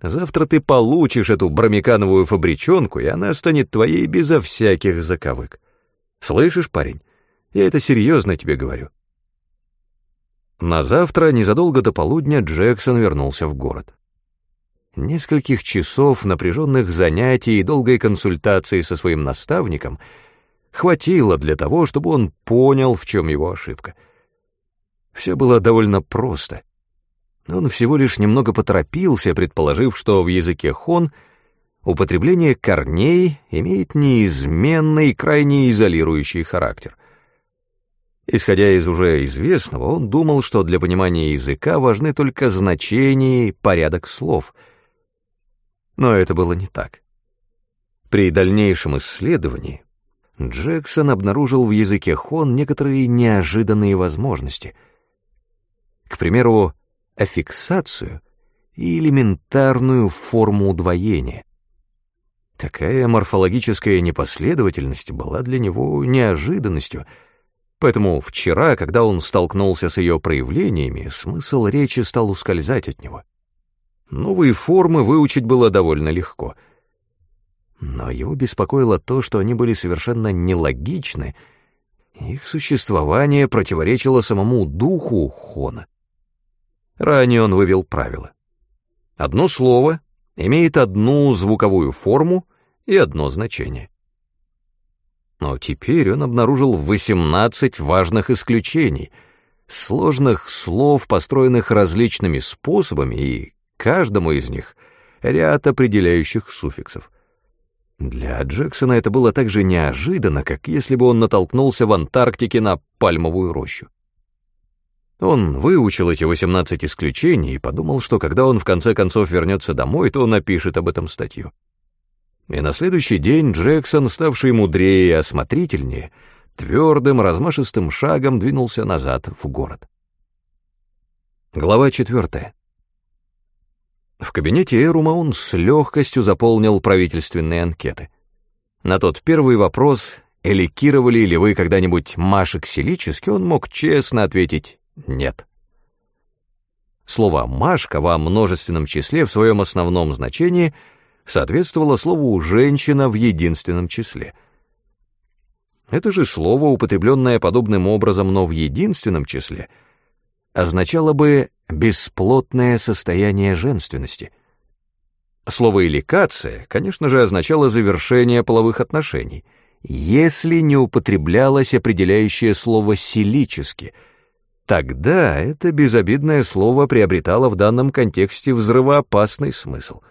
Завтра ты получишь эту бромикановую фабричонку, и она станет твоей безо всяких заковык. Слышишь, парень? Я это серьезно тебе говорю. На завтра, незадолго до полудня, Джексон вернулся в город. Нескольких часов напряженных занятий и долгой консультации со своим наставником хватило для того, чтобы он понял, в чем его ошибка. Все было довольно просто. Он всего лишь немного поторопился, предположив, что в языке хон употребление корней имеет неизменный, крайне изолирующий характер. Исходя из уже известного, он думал, что для понимания языка важны только значения и порядок слов. Но это было не так. При дальнейшем исследовании Джексон обнаружил в языке хон некоторые неожиданные возможности. К примеру, аффиксацию и элементарную форму удвоения. Такая морфологическая непоследовательность была для него неожиданностью, поэтому вчера, когда он столкнулся с ее проявлениями, смысл речи стал ускользать от него. Новые формы выучить было довольно легко. Но его беспокоило то, что они были совершенно нелогичны, их существование противоречило самому духу Хона. Ранее он вывел правило. Одно слово имеет одну звуковую форму и одно значение. Но теперь он обнаружил 18 важных исключений, сложных слов, построенных различными способами, и каждому из них ряд определяющих суффиксов. Для Джексона это было так же неожиданно, как если бы он натолкнулся в Антарктике на пальмовую рощу. Он выучил эти 18 исключений и подумал, что когда он в конце концов вернется домой, то напишет об этом статью. И на следующий день Джексон, ставший мудрее и осмотрительнее, твердым, размашистым шагом двинулся назад в город. Глава четвертая. В кабинете Эрума он с легкостью заполнил правительственные анкеты. На тот первый вопрос, эликировали ли вы когда-нибудь Машек Селически, он мог честно ответить нет. Слово «машка» во множественном числе в своем основном значении соответствовало слову «женщина» в единственном числе. Это же слово, употребленное подобным образом, но в единственном числе, означало бы «бесплотное состояние женственности». Слово «эликация», конечно же, означало завершение половых отношений, если не употреблялось определяющее слово «силически», тогда это безобидное слово приобретало в данном контексте взрывоопасный смысл.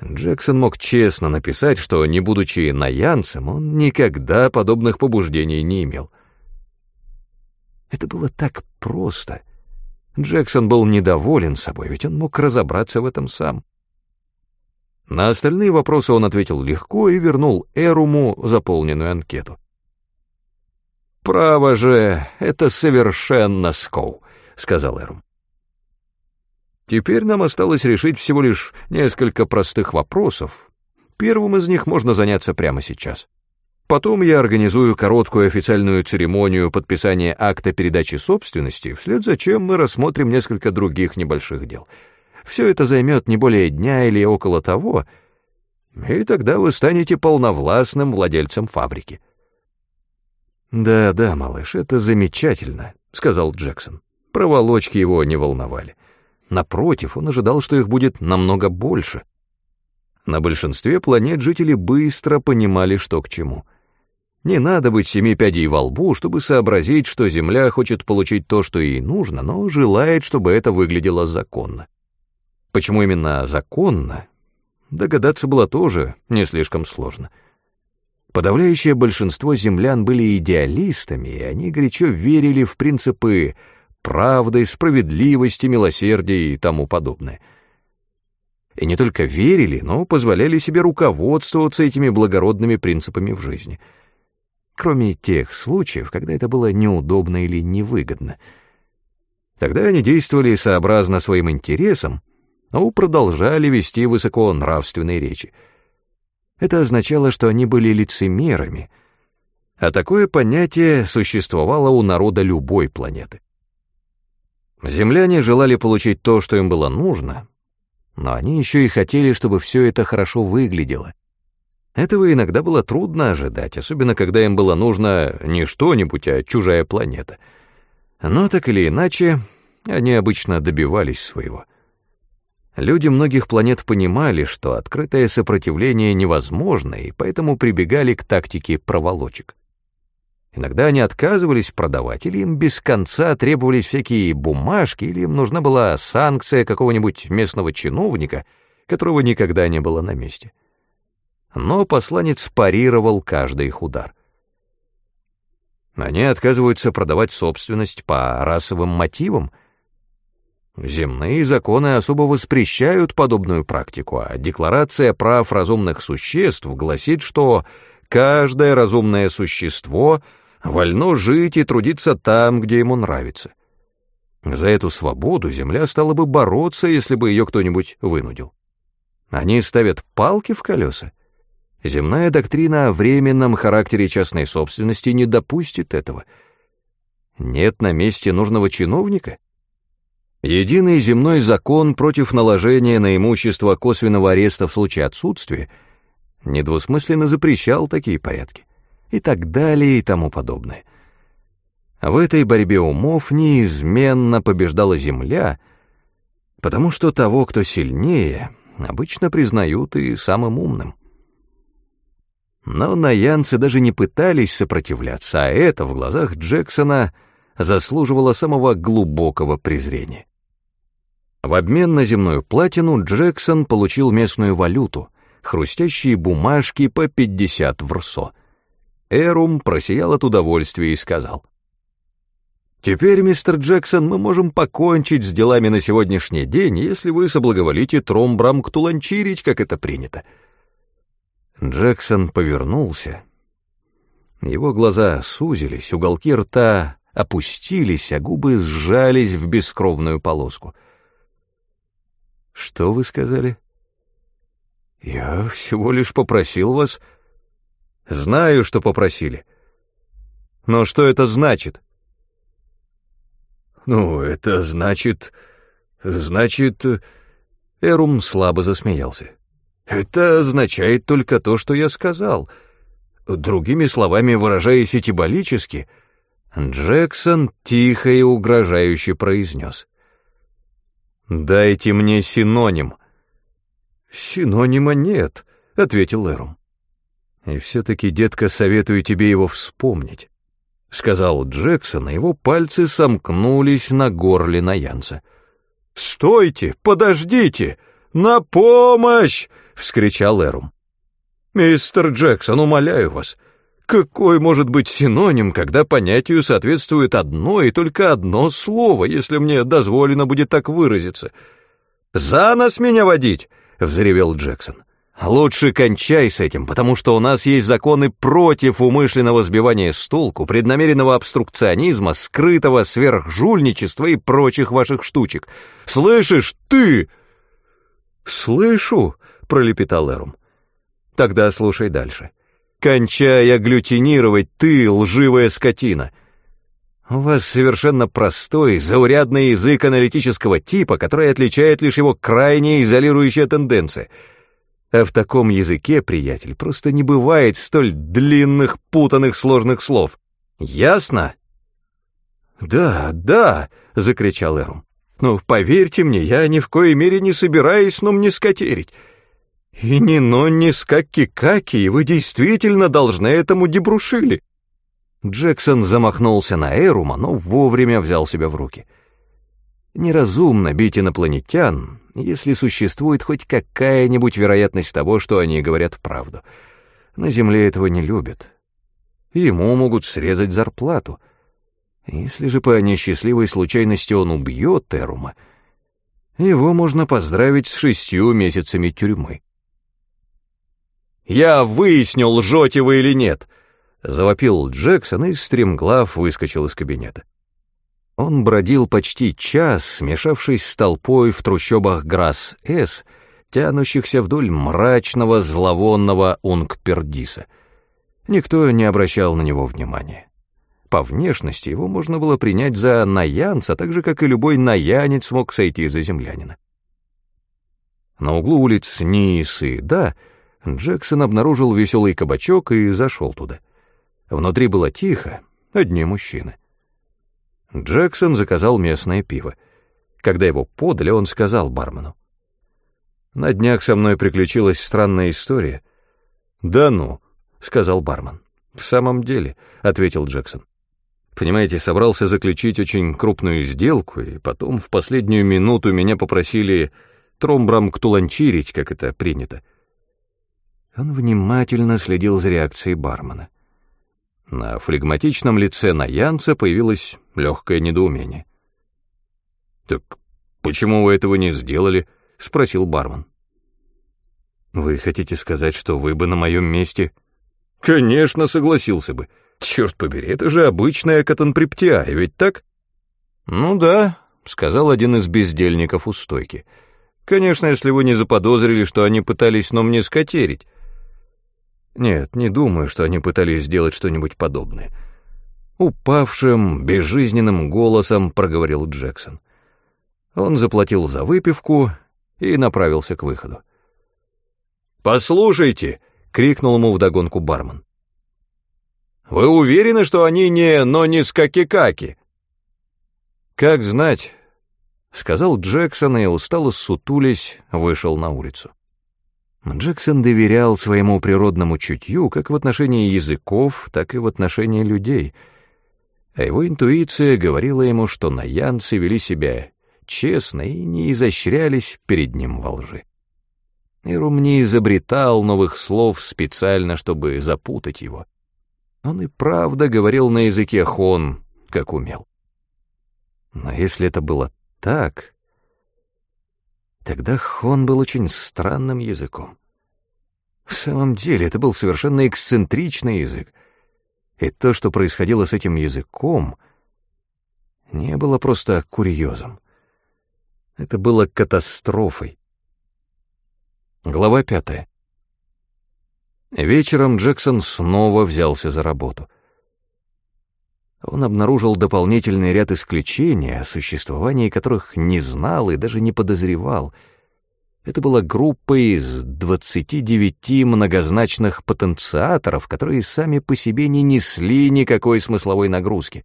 Джексон мог честно написать, что, не будучи наянцем, он никогда подобных побуждений не имел. Это было так просто. Джексон был недоволен собой, ведь он мог разобраться в этом сам. На остальные вопросы он ответил легко и вернул Эруму заполненную анкету. «Право же, это совершенно скоу», — сказал Эрум. «Теперь нам осталось решить всего лишь несколько простых вопросов. Первым из них можно заняться прямо сейчас. Потом я организую короткую официальную церемонию подписания акта передачи собственности, вслед за чем мы рассмотрим несколько других небольших дел». Все это займет не более дня или около того, и тогда вы станете полновластным владельцем фабрики. «Да, да, малыш, это замечательно», — сказал Джексон. Проволочки его не волновали. Напротив, он ожидал, что их будет намного больше. На большинстве планет жители быстро понимали, что к чему. Не надо быть семи пядей во лбу, чтобы сообразить, что Земля хочет получить то, что ей нужно, но желает, чтобы это выглядело законно. Почему именно законно, догадаться было тоже не слишком сложно. Подавляющее большинство землян были идеалистами, и они горячо верили в принципы правды, справедливости, милосердия и тому подобное. И не только верили, но позволяли себе руководствоваться этими благородными принципами в жизни. Кроме тех случаев, когда это было неудобно или невыгодно. Тогда они действовали сообразно своим интересам, но продолжали вести высоко нравственные речи. Это означало, что они были лицемерами, а такое понятие существовало у народа любой планеты. Земляне желали получить то, что им было нужно, но они еще и хотели, чтобы все это хорошо выглядело. Этого иногда было трудно ожидать, особенно когда им было нужно не что-нибудь, а чужая планета. Но так или иначе, они обычно добивались своего — Люди многих планет понимали, что открытое сопротивление невозможно, и поэтому прибегали к тактике проволочек. Иногда они отказывались продавать, или им без конца требовались всякие бумажки, или им нужна была санкция какого-нибудь местного чиновника, которого никогда не было на месте. Но посланец парировал каждый их удар. Они отказываются продавать собственность по расовым мотивам — Земные законы особо воспрещают подобную практику, а Декларация прав разумных существ гласит, что каждое разумное существо вольно жить и трудиться там, где ему нравится. За эту свободу Земля стала бы бороться, если бы ее кто-нибудь вынудил. Они ставят палки в колеса. Земная доктрина о временном характере частной собственности не допустит этого. Нет на месте нужного чиновника — Единый земной закон против наложения на имущество косвенного ареста в случае отсутствия недвусмысленно запрещал такие порядки. И так далее и тому подобное. В этой борьбе умов неизменно побеждала Земля, потому что того, кто сильнее, обычно признают и самым умным. Но наянцы даже не пытались сопротивляться, а это в глазах Джексона заслуживало самого глубокого презрения. В обмен на земную платину Джексон получил местную валюту, хрустящие бумажки по 50 врсо. Эрум просиял от удовольствия и сказал. «Теперь, мистер Джексон, мы можем покончить с делами на сегодняшний день, если вы соблаговолите тромбрам ктуланчирить, как это принято». Джексон повернулся. Его глаза сузились, уголки рта опустились, а губы сжались в бескровную полоску — «Что вы сказали?» «Я всего лишь попросил вас...» «Знаю, что попросили. Но что это значит?» «Ну, это значит... значит...» Эрум слабо засмеялся. «Это означает только то, что я сказал. Другими словами, выражаясь этиболически, Джексон тихо и угрожающе произнес. «Дайте мне синоним». «Синонима нет», — ответил Эрум. И все-таки, детка, советую тебе его вспомнить, — сказал Джексон, и его пальцы сомкнулись на горле Наянца. «Стойте! Подождите! На помощь!» — вскричал Эрум. «Мистер Джексон, умоляю вас, какой может быть синоним, когда понятию соответствует одно и только одно слово, если мне дозволено будет так выразиться? За нас меня водить!» — взревел Джексон. «Лучше кончай с этим, потому что у нас есть законы против умышленного сбивания с толку, преднамеренного обструкционизма, скрытого сверхжульничества и прочих ваших штучек. Слышишь, ты?» «Слышу», — пролепетал Эрум. «Тогда слушай дальше. Кончай агглютинировать, ты, лживая скотина!» У вас совершенно простой, заурядный язык аналитического типа, который отличает лишь его крайне изолирующая тенденция. А в таком языке, приятель, просто не бывает столь длинных, путанных, сложных слов. Ясно? «Да, да!» — закричал Эрум. «Ну, поверьте мне, я ни в коей мере не собираюсь но мне скотерить. И ни но, ни скаки-каки, и вы действительно должны этому дебрушили». Джексон замахнулся на Эрума, но вовремя взял себя в руки. Неразумно бить инопланетян, если существует хоть какая-нибудь вероятность того, что они говорят правду. На Земле этого не любят. Ему могут срезать зарплату. Если же по несчастливой случайности он убьет Эрума, его можно поздравить с шестью месяцами тюрьмы. «Я выяснил, лжете вы или нет!» Завопил Джексон и стремглав выскочил из кабинета. Он бродил почти час, смешавшись с толпой в трущобах Грасс-С, тянущихся вдоль мрачного, зловонного Унгпердиса. Никто не обращал на него внимания. По внешности его можно было принять за наянца, так же, как и любой наянец мог сойти за землянина. На углу улиц Нис и Да Джексон обнаружил веселый кабачок и зашел туда. Внутри было тихо, одни мужчины. Джексон заказал местное пиво. Когда его подали, он сказал бармену. «На днях со мной приключилась странная история». «Да ну», — сказал бармен. «В самом деле», — ответил Джексон. «Понимаете, собрался заключить очень крупную сделку, и потом в последнюю минуту меня попросили тромбрам ктуланчирить, как это принято». Он внимательно следил за реакцией бармена. На флегматичном лице Наянца появилось легкое недоумение. «Так почему вы этого не сделали?» — спросил бармен. «Вы хотите сказать, что вы бы на моем месте...» «Конечно, согласился бы. Черт побери, это же обычная катанприптия, ведь так?» «Ну да», — сказал один из бездельников у стойки. «Конечно, если вы не заподозрили, что они пытались но мне скотерить. Нет, не думаю, что они пытались сделать что-нибудь подобное. Упавшим, безжизненным голосом проговорил Джексон. Он заплатил за выпивку и направился к выходу. «Послушайте!» — крикнул ему вдогонку бармен. «Вы уверены, что они не но не скаки-каки?» «Как знать», — сказал Джексон и, устало сутулясь, вышел на улицу. Джексон доверял своему природному чутью как в отношении языков, так и в отношении людей. А его интуиция говорила ему, что наянцы вели себя честно и не изощрялись перед ним во лжи. Ирум не изобретал новых слов специально, чтобы запутать его. Он и правда говорил на языке хон, как умел. Но если это было так, Тогда хон был очень странным языком. В самом деле, это был совершенно эксцентричный язык. И то, что происходило с этим языком, не было просто курьезом. Это было катастрофой. Глава пятая. Вечером Джексон снова взялся за работу он обнаружил дополнительный ряд исключений, о существовании которых не знал и даже не подозревал. Это была группа из 29 многозначных потенциаторов, которые сами по себе не несли никакой смысловой нагрузки.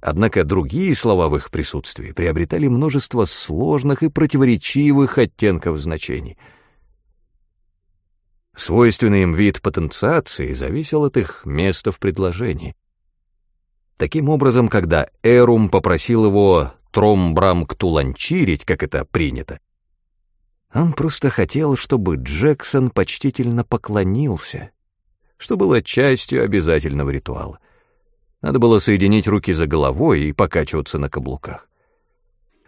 Однако другие слова в их присутствии приобретали множество сложных и противоречивых оттенков значений. Свойственный им вид потенциации зависел от их места в предложении. Таким образом, когда Эрум попросил его тромбрам ктуланчирить, как это принято, он просто хотел, чтобы Джексон почтительно поклонился, что было частью обязательного ритуала. Надо было соединить руки за головой и покачиваться на каблуках.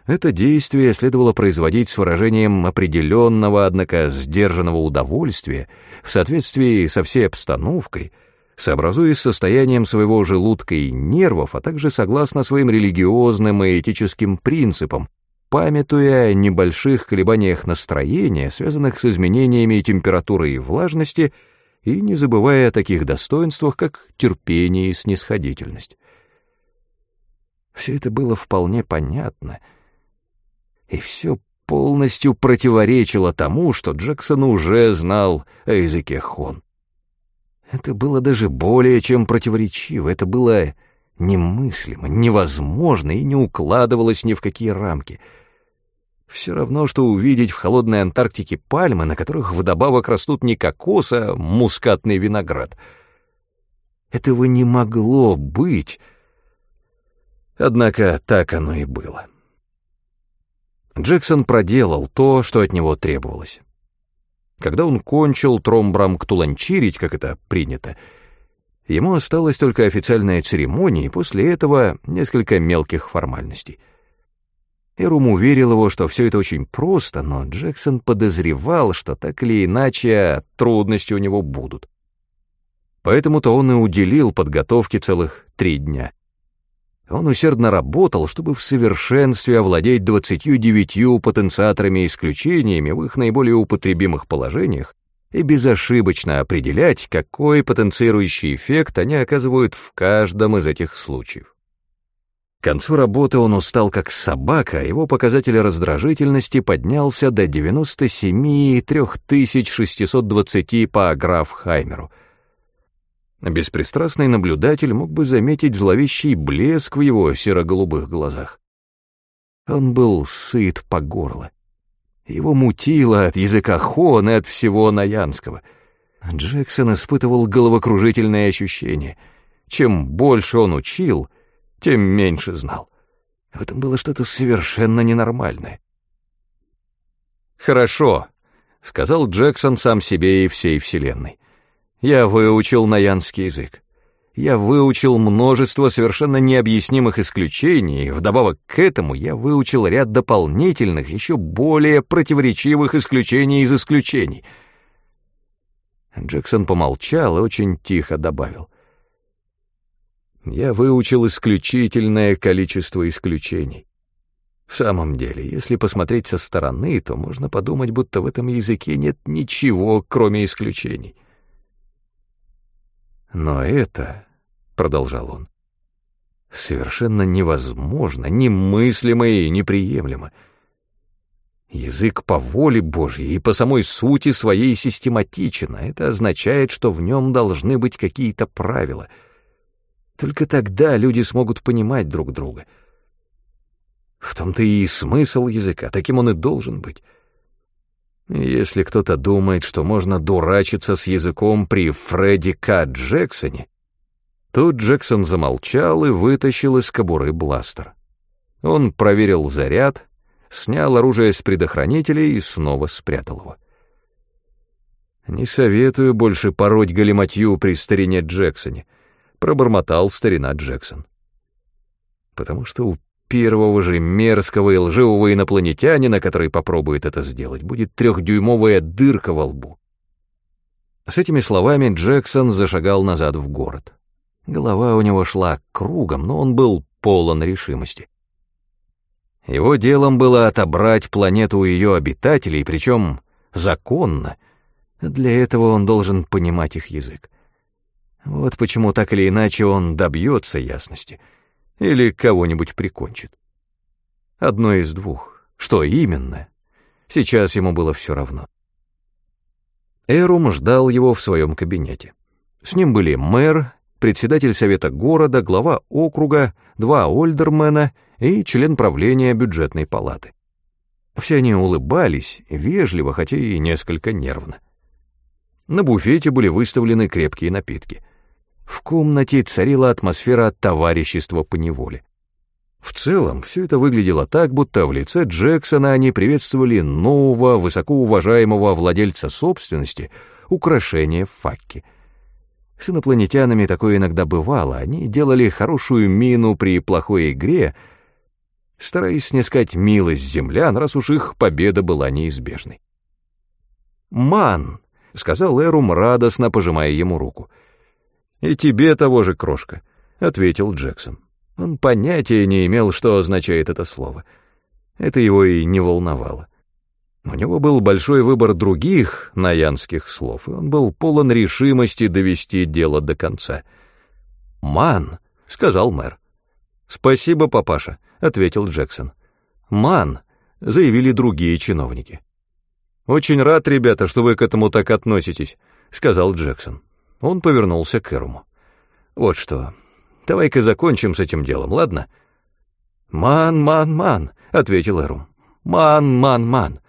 Это действие следовало производить с выражением определенного, однако сдержанного удовольствия в соответствии со всей обстановкой, сообразуясь состоянием своего желудка и нервов, а также согласно своим религиозным и этическим принципам, памятуя о небольших колебаниях настроения, связанных с изменениями температуры и влажности, и не забывая о таких достоинствах, как терпение и снисходительность. Все это было вполне понятно, и все полностью противоречило тому, что Джексон уже знал о языке хон. Это было даже более чем противоречиво, это было немыслимо, невозможно и не укладывалось ни в какие рамки — все равно, что увидеть в холодной Антарктике пальмы, на которых вдобавок растут не кокос, а мускатный виноград. Этого не могло быть. Однако так оно и было. Джексон проделал то, что от него требовалось. Когда он кончил тромбрам ктуланчирить, как это принято, ему осталась только официальная церемония, и после этого несколько мелких формальностей — Эрум уверил его, что все это очень просто, но Джексон подозревал, что так или иначе трудности у него будут. Поэтому-то он и уделил подготовке целых три дня. Он усердно работал, чтобы в совершенстве овладеть двадцатью девятью потенциаторами исключениями в их наиболее употребимых положениях и безошибочно определять, какой потенцирующий эффект они оказывают в каждом из этих случаев. К концу работы он устал как собака, а его показатель раздражительности поднялся до 97 3620 по Графхаймеру. Беспристрастный наблюдатель мог бы заметить зловещий блеск в его серо-голубых глазах. Он был сыт по горло. Его мутило от языка хон и от всего наянского. Джексон испытывал головокружительное ощущение. Чем больше он учил — тем меньше знал. В этом было что-то совершенно ненормальное. «Хорошо», — сказал Джексон сам себе и всей Вселенной. «Я выучил наянский язык. Я выучил множество совершенно необъяснимых исключений, вдобавок к этому я выучил ряд дополнительных, еще более противоречивых исключений из исключений». Джексон помолчал и очень тихо добавил я выучил исключительное количество исключений. В самом деле, если посмотреть со стороны, то можно подумать, будто в этом языке нет ничего, кроме исключений. Но это, — продолжал он, — совершенно невозможно, немыслимо и неприемлемо. Язык по воле Божьей и по самой сути своей систематичен, а это означает, что в нем должны быть какие-то правила — только тогда люди смогут понимать друг друга. В том-то и смысл языка, таким он и должен быть. Если кто-то думает, что можно дурачиться с языком при Фредди К. Джексоне, тут Джексон замолчал и вытащил из кобуры бластер. Он проверил заряд, снял оружие с предохранителя и снова спрятал его. Не советую больше пороть галиматью при старине Джексоне — пробормотал старина Джексон. Потому что у первого же мерзкого и лживого инопланетянина, который попробует это сделать, будет трехдюймовая дырка во лбу. С этими словами Джексон зашагал назад в город. Голова у него шла кругом, но он был полон решимости. Его делом было отобрать планету у ее обитателей, причем законно. Для этого он должен понимать их язык. Вот почему так или иначе он добьется ясности или кого-нибудь прикончит. Одно из двух. Что именно? Сейчас ему было все равно. Эрум ждал его в своем кабинете. С ним были мэр, председатель совета города, глава округа, два ольдермена и член правления бюджетной палаты. Все они улыбались, вежливо, хотя и несколько нервно. На буфете были выставлены крепкие напитки. В комнате царила атмосфера товарищества по неволе. В целом, все это выглядело так, будто в лице Джексона они приветствовали нового, высокоуважаемого владельца собственности, украшения факки. С инопланетянами такое иногда бывало, они делали хорошую мину при плохой игре, стараясь снискать милость землян, раз уж их победа была неизбежной. «Ман!» — сказал Эрум, радостно пожимая ему руку. «И тебе того же, крошка», — ответил Джексон. Он понятия не имел, что означает это слово. Это его и не волновало. У него был большой выбор других наянских слов, и он был полон решимости довести дело до конца. «Ман», — сказал мэр. «Спасибо, папаша», — ответил Джексон. «Ман», — заявили другие чиновники. «Очень рад, ребята, что вы к этому так относитесь», — сказал Джексон. Он повернулся к Эруму. «Вот что, Давай-ка закончим с этим делом, ладно?» «Ман, ман, ман», — ответил Эрум. «Ман, ман, ман».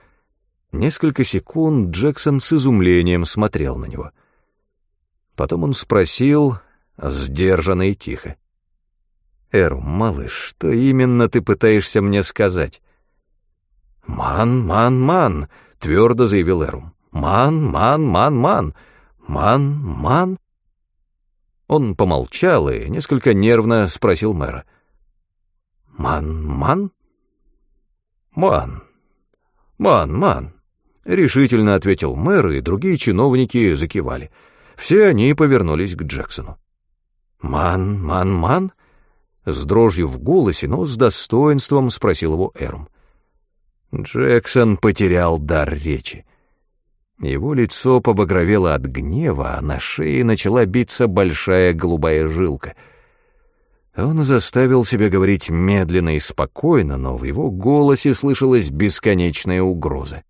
Несколько секунд Джексон с изумлением смотрел на него. Потом он спросил, сдержанно и тихо. «Эрум, малыш, что именно ты пытаешься мне сказать?» «Ман, ман, ман», — твердо заявил Эрум. «Ман, ман, ман, ман. Ман, ман, он помолчал и несколько нервно спросил мэра. «Ман-ман?» «Ман. Ман-ман», — решительно ответил мэр, и другие чиновники закивали. Все они повернулись к Джексону. «Ман-ман-ман?» С дрожью в голосе, но с достоинством спросил его Эрум. Джексон потерял дар речи. Его лицо побагровело от гнева, а на шее начала биться большая голубая жилка. Он заставил себя говорить медленно и спокойно, но в его голосе слышалась бесконечная угроза.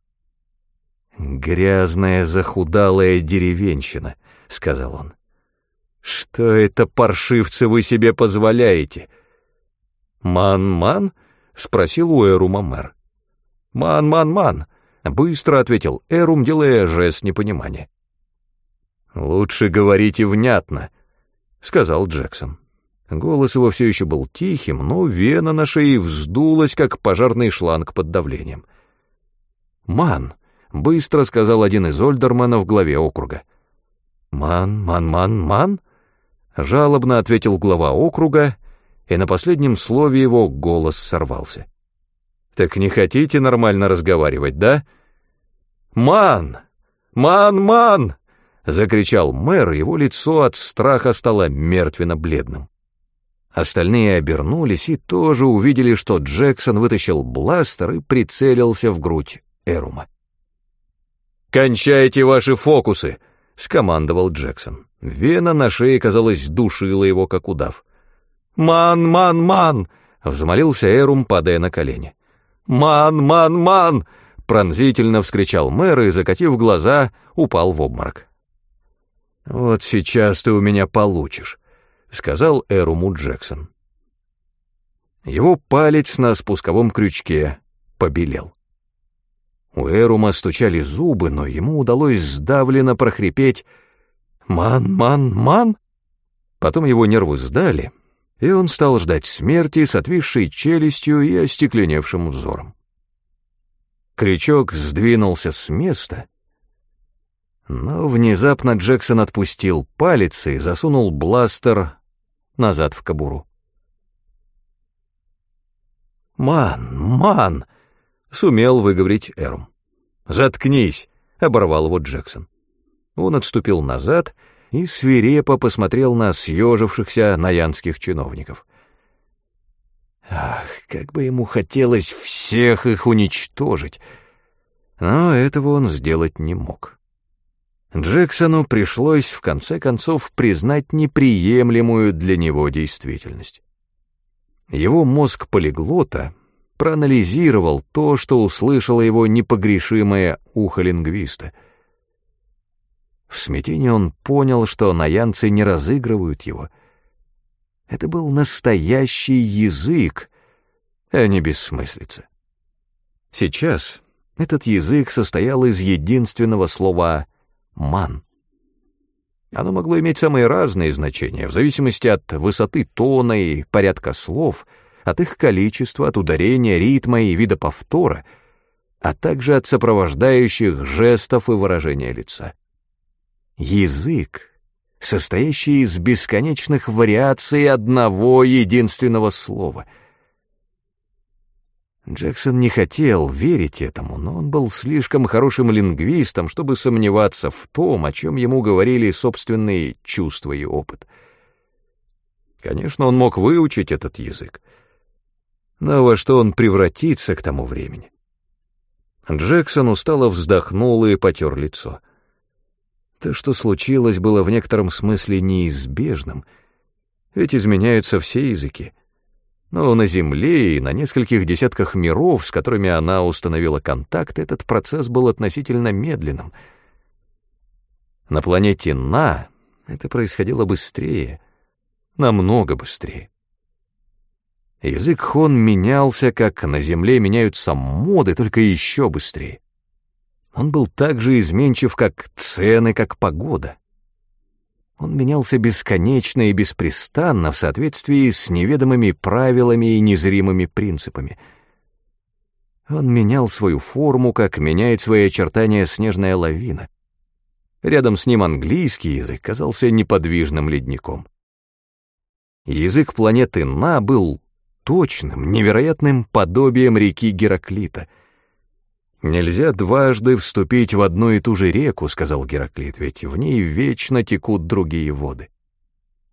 «Грязная захудалая деревенщина», — сказал он. «Что это, паршивцы, вы себе позволяете?» «Ман-ман?» — спросил Уэрума мэр. «Ман-ман-ман», Быстро ответил Эрум, делая жест непонимания. «Лучше говорите внятно», — сказал Джексон. Голос его все еще был тихим, но вена на шее вздулась, как пожарный шланг под давлением. «Ман», — быстро сказал один из Ольдерманов в главе округа. «Ман, ман, ман, ман», — жалобно ответил глава округа, и на последнем слове его голос сорвался. Так не хотите нормально разговаривать, да? Ман! Ман, ман! Закричал мэр, его лицо от страха стало мертвенно-бледным. Остальные обернулись и тоже увидели, что Джексон вытащил бластер и прицелился в грудь Эрума. «Кончайте ваши фокусы!» — скомандовал Джексон. Вена на шее, казалось, душила его, как удав. «Ман, ман, ман!» — взмолился Эрум, падая на колени. «Ман, ман, ман!» — пронзительно вскричал мэр и, закатив глаза, упал в обморок. «Вот сейчас ты у меня получишь», — сказал Эруму Джексон. Его палец на спусковом крючке побелел. У Эрума стучали зубы, но ему удалось сдавленно прохрипеть «Ман, ман, ман!». Потом его нервы сдали, и он стал ждать смерти с отвисшей челюстью и остекленевшим взором. Крючок сдвинулся с места, но внезапно Джексон отпустил палец и засунул бластер назад в кобуру. «Ман, ман!» — сумел выговорить Эрум. «Заткнись!» — оборвал его Джексон. Он отступил назад и свирепо посмотрел на съежившихся наянских чиновников. Ах, как бы ему хотелось всех их уничтожить! Но этого он сделать не мог. Джексону пришлось в конце концов признать неприемлемую для него действительность. Его мозг полиглота проанализировал то, что услышало его непогрешимое ухо лингвиста — в смятении он понял, что наянцы не разыгрывают его. Это был настоящий язык, а не бессмыслица. Сейчас этот язык состоял из единственного слова «ман». Оно могло иметь самые разные значения, в зависимости от высоты тона и порядка слов, от их количества, от ударения, ритма и вида повтора, а также от сопровождающих жестов и выражения лица. Язык, состоящий из бесконечных вариаций одного единственного слова — Джексон не хотел верить этому, но он был слишком хорошим лингвистом, чтобы сомневаться в том, о чем ему говорили собственные чувства и опыт. Конечно, он мог выучить этот язык, но во что он превратится к тому времени? Джексон устало вздохнул и потер лицо. То, что случилось, было в некотором смысле неизбежным, ведь изменяются все языки — но на Земле и на нескольких десятках миров, с которыми она установила контакт, этот процесс был относительно медленным. На планете На это происходило быстрее, намного быстрее. Язык хон менялся, как на Земле меняются моды, только еще быстрее. Он был так же изменчив, как цены, как погода. Он менялся бесконечно и беспрестанно в соответствии с неведомыми правилами и незримыми принципами. Он менял свою форму, как меняет свои очертания снежная лавина. Рядом с ним английский язык казался неподвижным ледником. Язык планеты На был точным, невероятным подобием реки Гераклита — «Нельзя дважды вступить в одну и ту же реку», — сказал Гераклит, «ведь в ней вечно текут другие воды».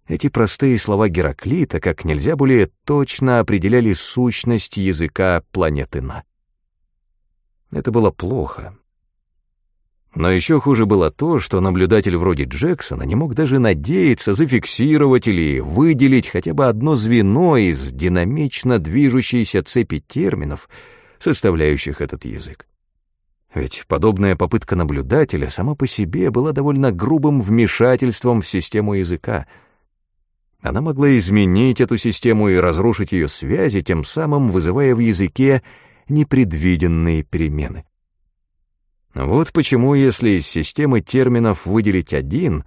Эти простые слова Гераклита как нельзя более точно определяли сущность языка планеты На. Это было плохо. Но еще хуже было то, что наблюдатель вроде Джексона не мог даже надеяться зафиксировать или выделить хотя бы одно звено из динамично движущейся цепи терминов, составляющих этот язык. Ведь подобная попытка наблюдателя сама по себе была довольно грубым вмешательством в систему языка. Она могла изменить эту систему и разрушить ее связи, тем самым вызывая в языке непредвиденные перемены. Вот почему, если из системы терминов выделить один,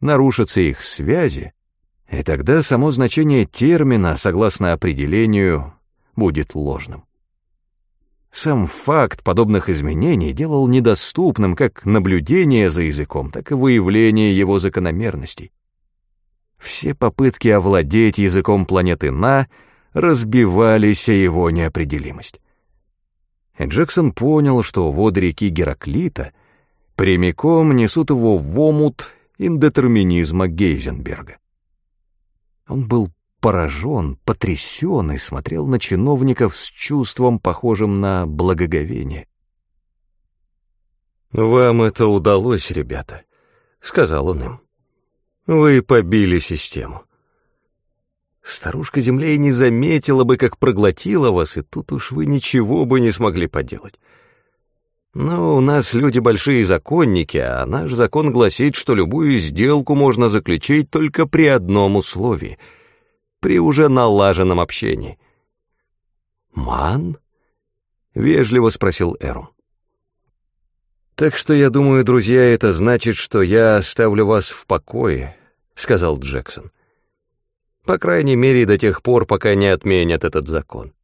нарушатся их связи, и тогда само значение термина, согласно определению, будет ложным. Сам факт подобных изменений делал недоступным как наблюдение за языком, так и выявление его закономерностей. Все попытки овладеть языком планеты На разбивались о его неопределимость. И Джексон понял, что воды реки Гераклита прямиком несут его в омут индетерминизма Гейзенберга. Он был поражен, потрясен и смотрел на чиновников с чувством, похожим на благоговение. «Вам это удалось, ребята», — сказал он им. «Вы побили систему». Старушка-земля и не заметила бы, как проглотила вас, и тут уж вы ничего бы не смогли поделать. Но у нас люди большие законники, а наш закон гласит, что любую сделку можно заключить только при одном условии — при уже налаженном общении. «Ман?» — вежливо спросил Эрум. «Так что я думаю, друзья, это значит, что я оставлю вас в покое», — сказал Джексон. «По крайней мере, до тех пор, пока не отменят этот закон».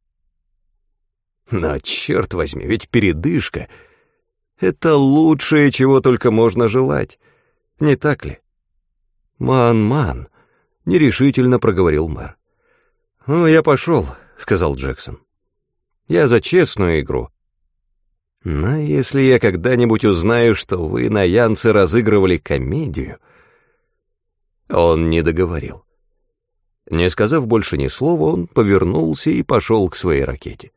Но, черт возьми, ведь передышка — это лучшее, чего только можно желать, не так ли? «Ман-ман», нерешительно проговорил мэр. «Ну, я пошел», — сказал Джексон. «Я за честную игру. Но если я когда-нибудь узнаю, что вы на Янце разыгрывали комедию...» Он не договорил. Не сказав больше ни слова, он повернулся и пошел к своей ракете.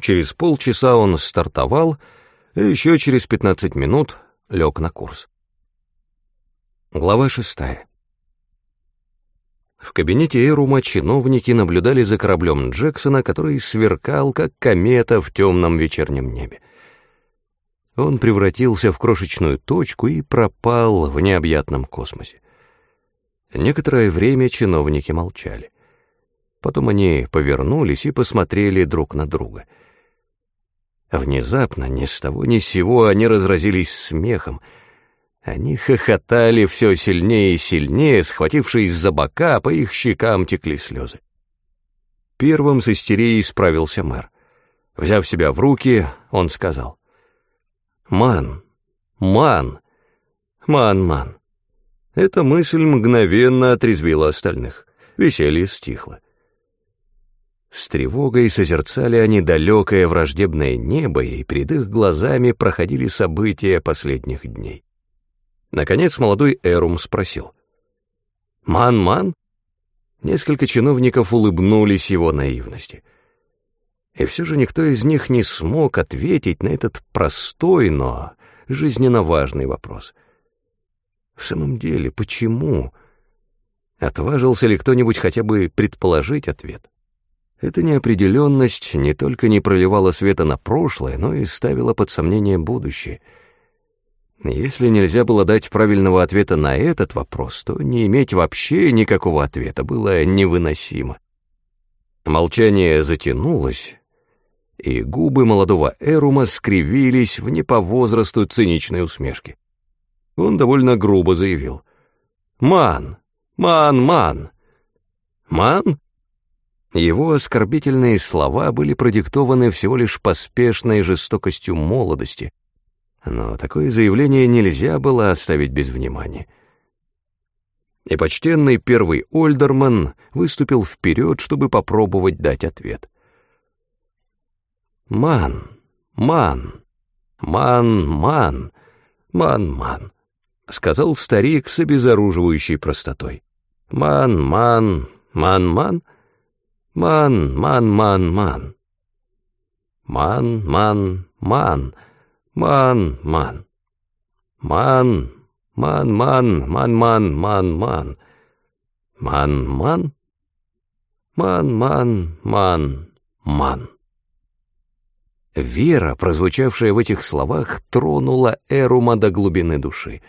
Через полчаса он стартовал, и еще через пятнадцать минут лег на курс. Глава шестая. В кабинете Эрума чиновники наблюдали за кораблем Джексона, который сверкал, как комета в темном вечернем небе. Он превратился в крошечную точку и пропал в необъятном космосе. Некоторое время чиновники молчали. Потом они повернулись и посмотрели друг на друга. Внезапно, ни с того ни с сего, они разразились смехом. Они хохотали все сильнее и сильнее, схватившись за бока, по их щекам текли слезы. Первым с истерией справился мэр. Взяв себя в руки, он сказал. «Ман, ман, ман, ман». Эта мысль мгновенно отрезвила остальных. Веселье стихло. С тревогой созерцали они далекое враждебное небо, и перед их глазами проходили события последних дней. Наконец молодой Эрум спросил. «Ман-ман?» Несколько чиновников улыбнулись его наивности. И все же никто из них не смог ответить на этот простой, но жизненно важный вопрос. В самом деле, почему? Отважился ли кто-нибудь хотя бы предположить ответ? Эта неопределенность не только не проливала света на прошлое, но и ставила под сомнение будущее. Если нельзя было дать правильного ответа на этот вопрос, то не иметь вообще никакого ответа было невыносимо. Молчание затянулось, и губы молодого Эрума скривились в не по возрасту циничной усмешки. Он довольно грубо заявил. «Ман! Ман! Ман! Ман?» Его оскорбительные слова были продиктованы всего лишь поспешной жестокостью молодости, но такое заявление нельзя было оставить без внимания. И почтенный первый Ольдерман выступил вперед, чтобы попробовать дать ответ. «Ман, ман, ман, ман, ман, ман», — сказал старик с обезоруживающей простотой. «Ман, ман, ман, ман». Ман, ман, ман, ман. Ман, ман, ман, ман, ман. Ман, ман, ман, ман, ман, ман, ман. Ман, ман. Ман, ман, ман, ман. Вера, прозвучавшая в этих словах, тронула Эрума до глубины души.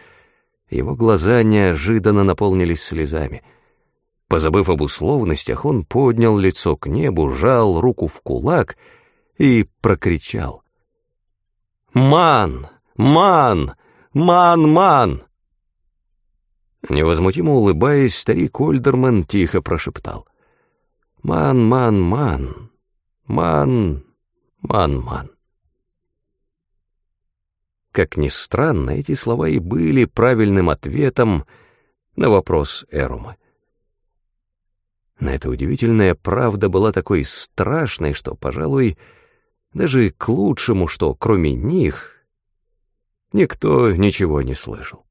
Его глаза неожиданно наполнились слезами — Позабыв об условностях, он поднял лицо к небу, жал руку в кулак и прокричал. «Ман! Ман! Ман! Ман!» Невозмутимо улыбаясь, старик Ольдерман тихо прошептал. «Ман, ман, ман! Ман, ман, ман!» Как ни странно, эти слова и были правильным ответом на вопрос Эрума. Но эта удивительная правда была такой страшной, что, пожалуй, даже к лучшему, что кроме них никто ничего не слышал.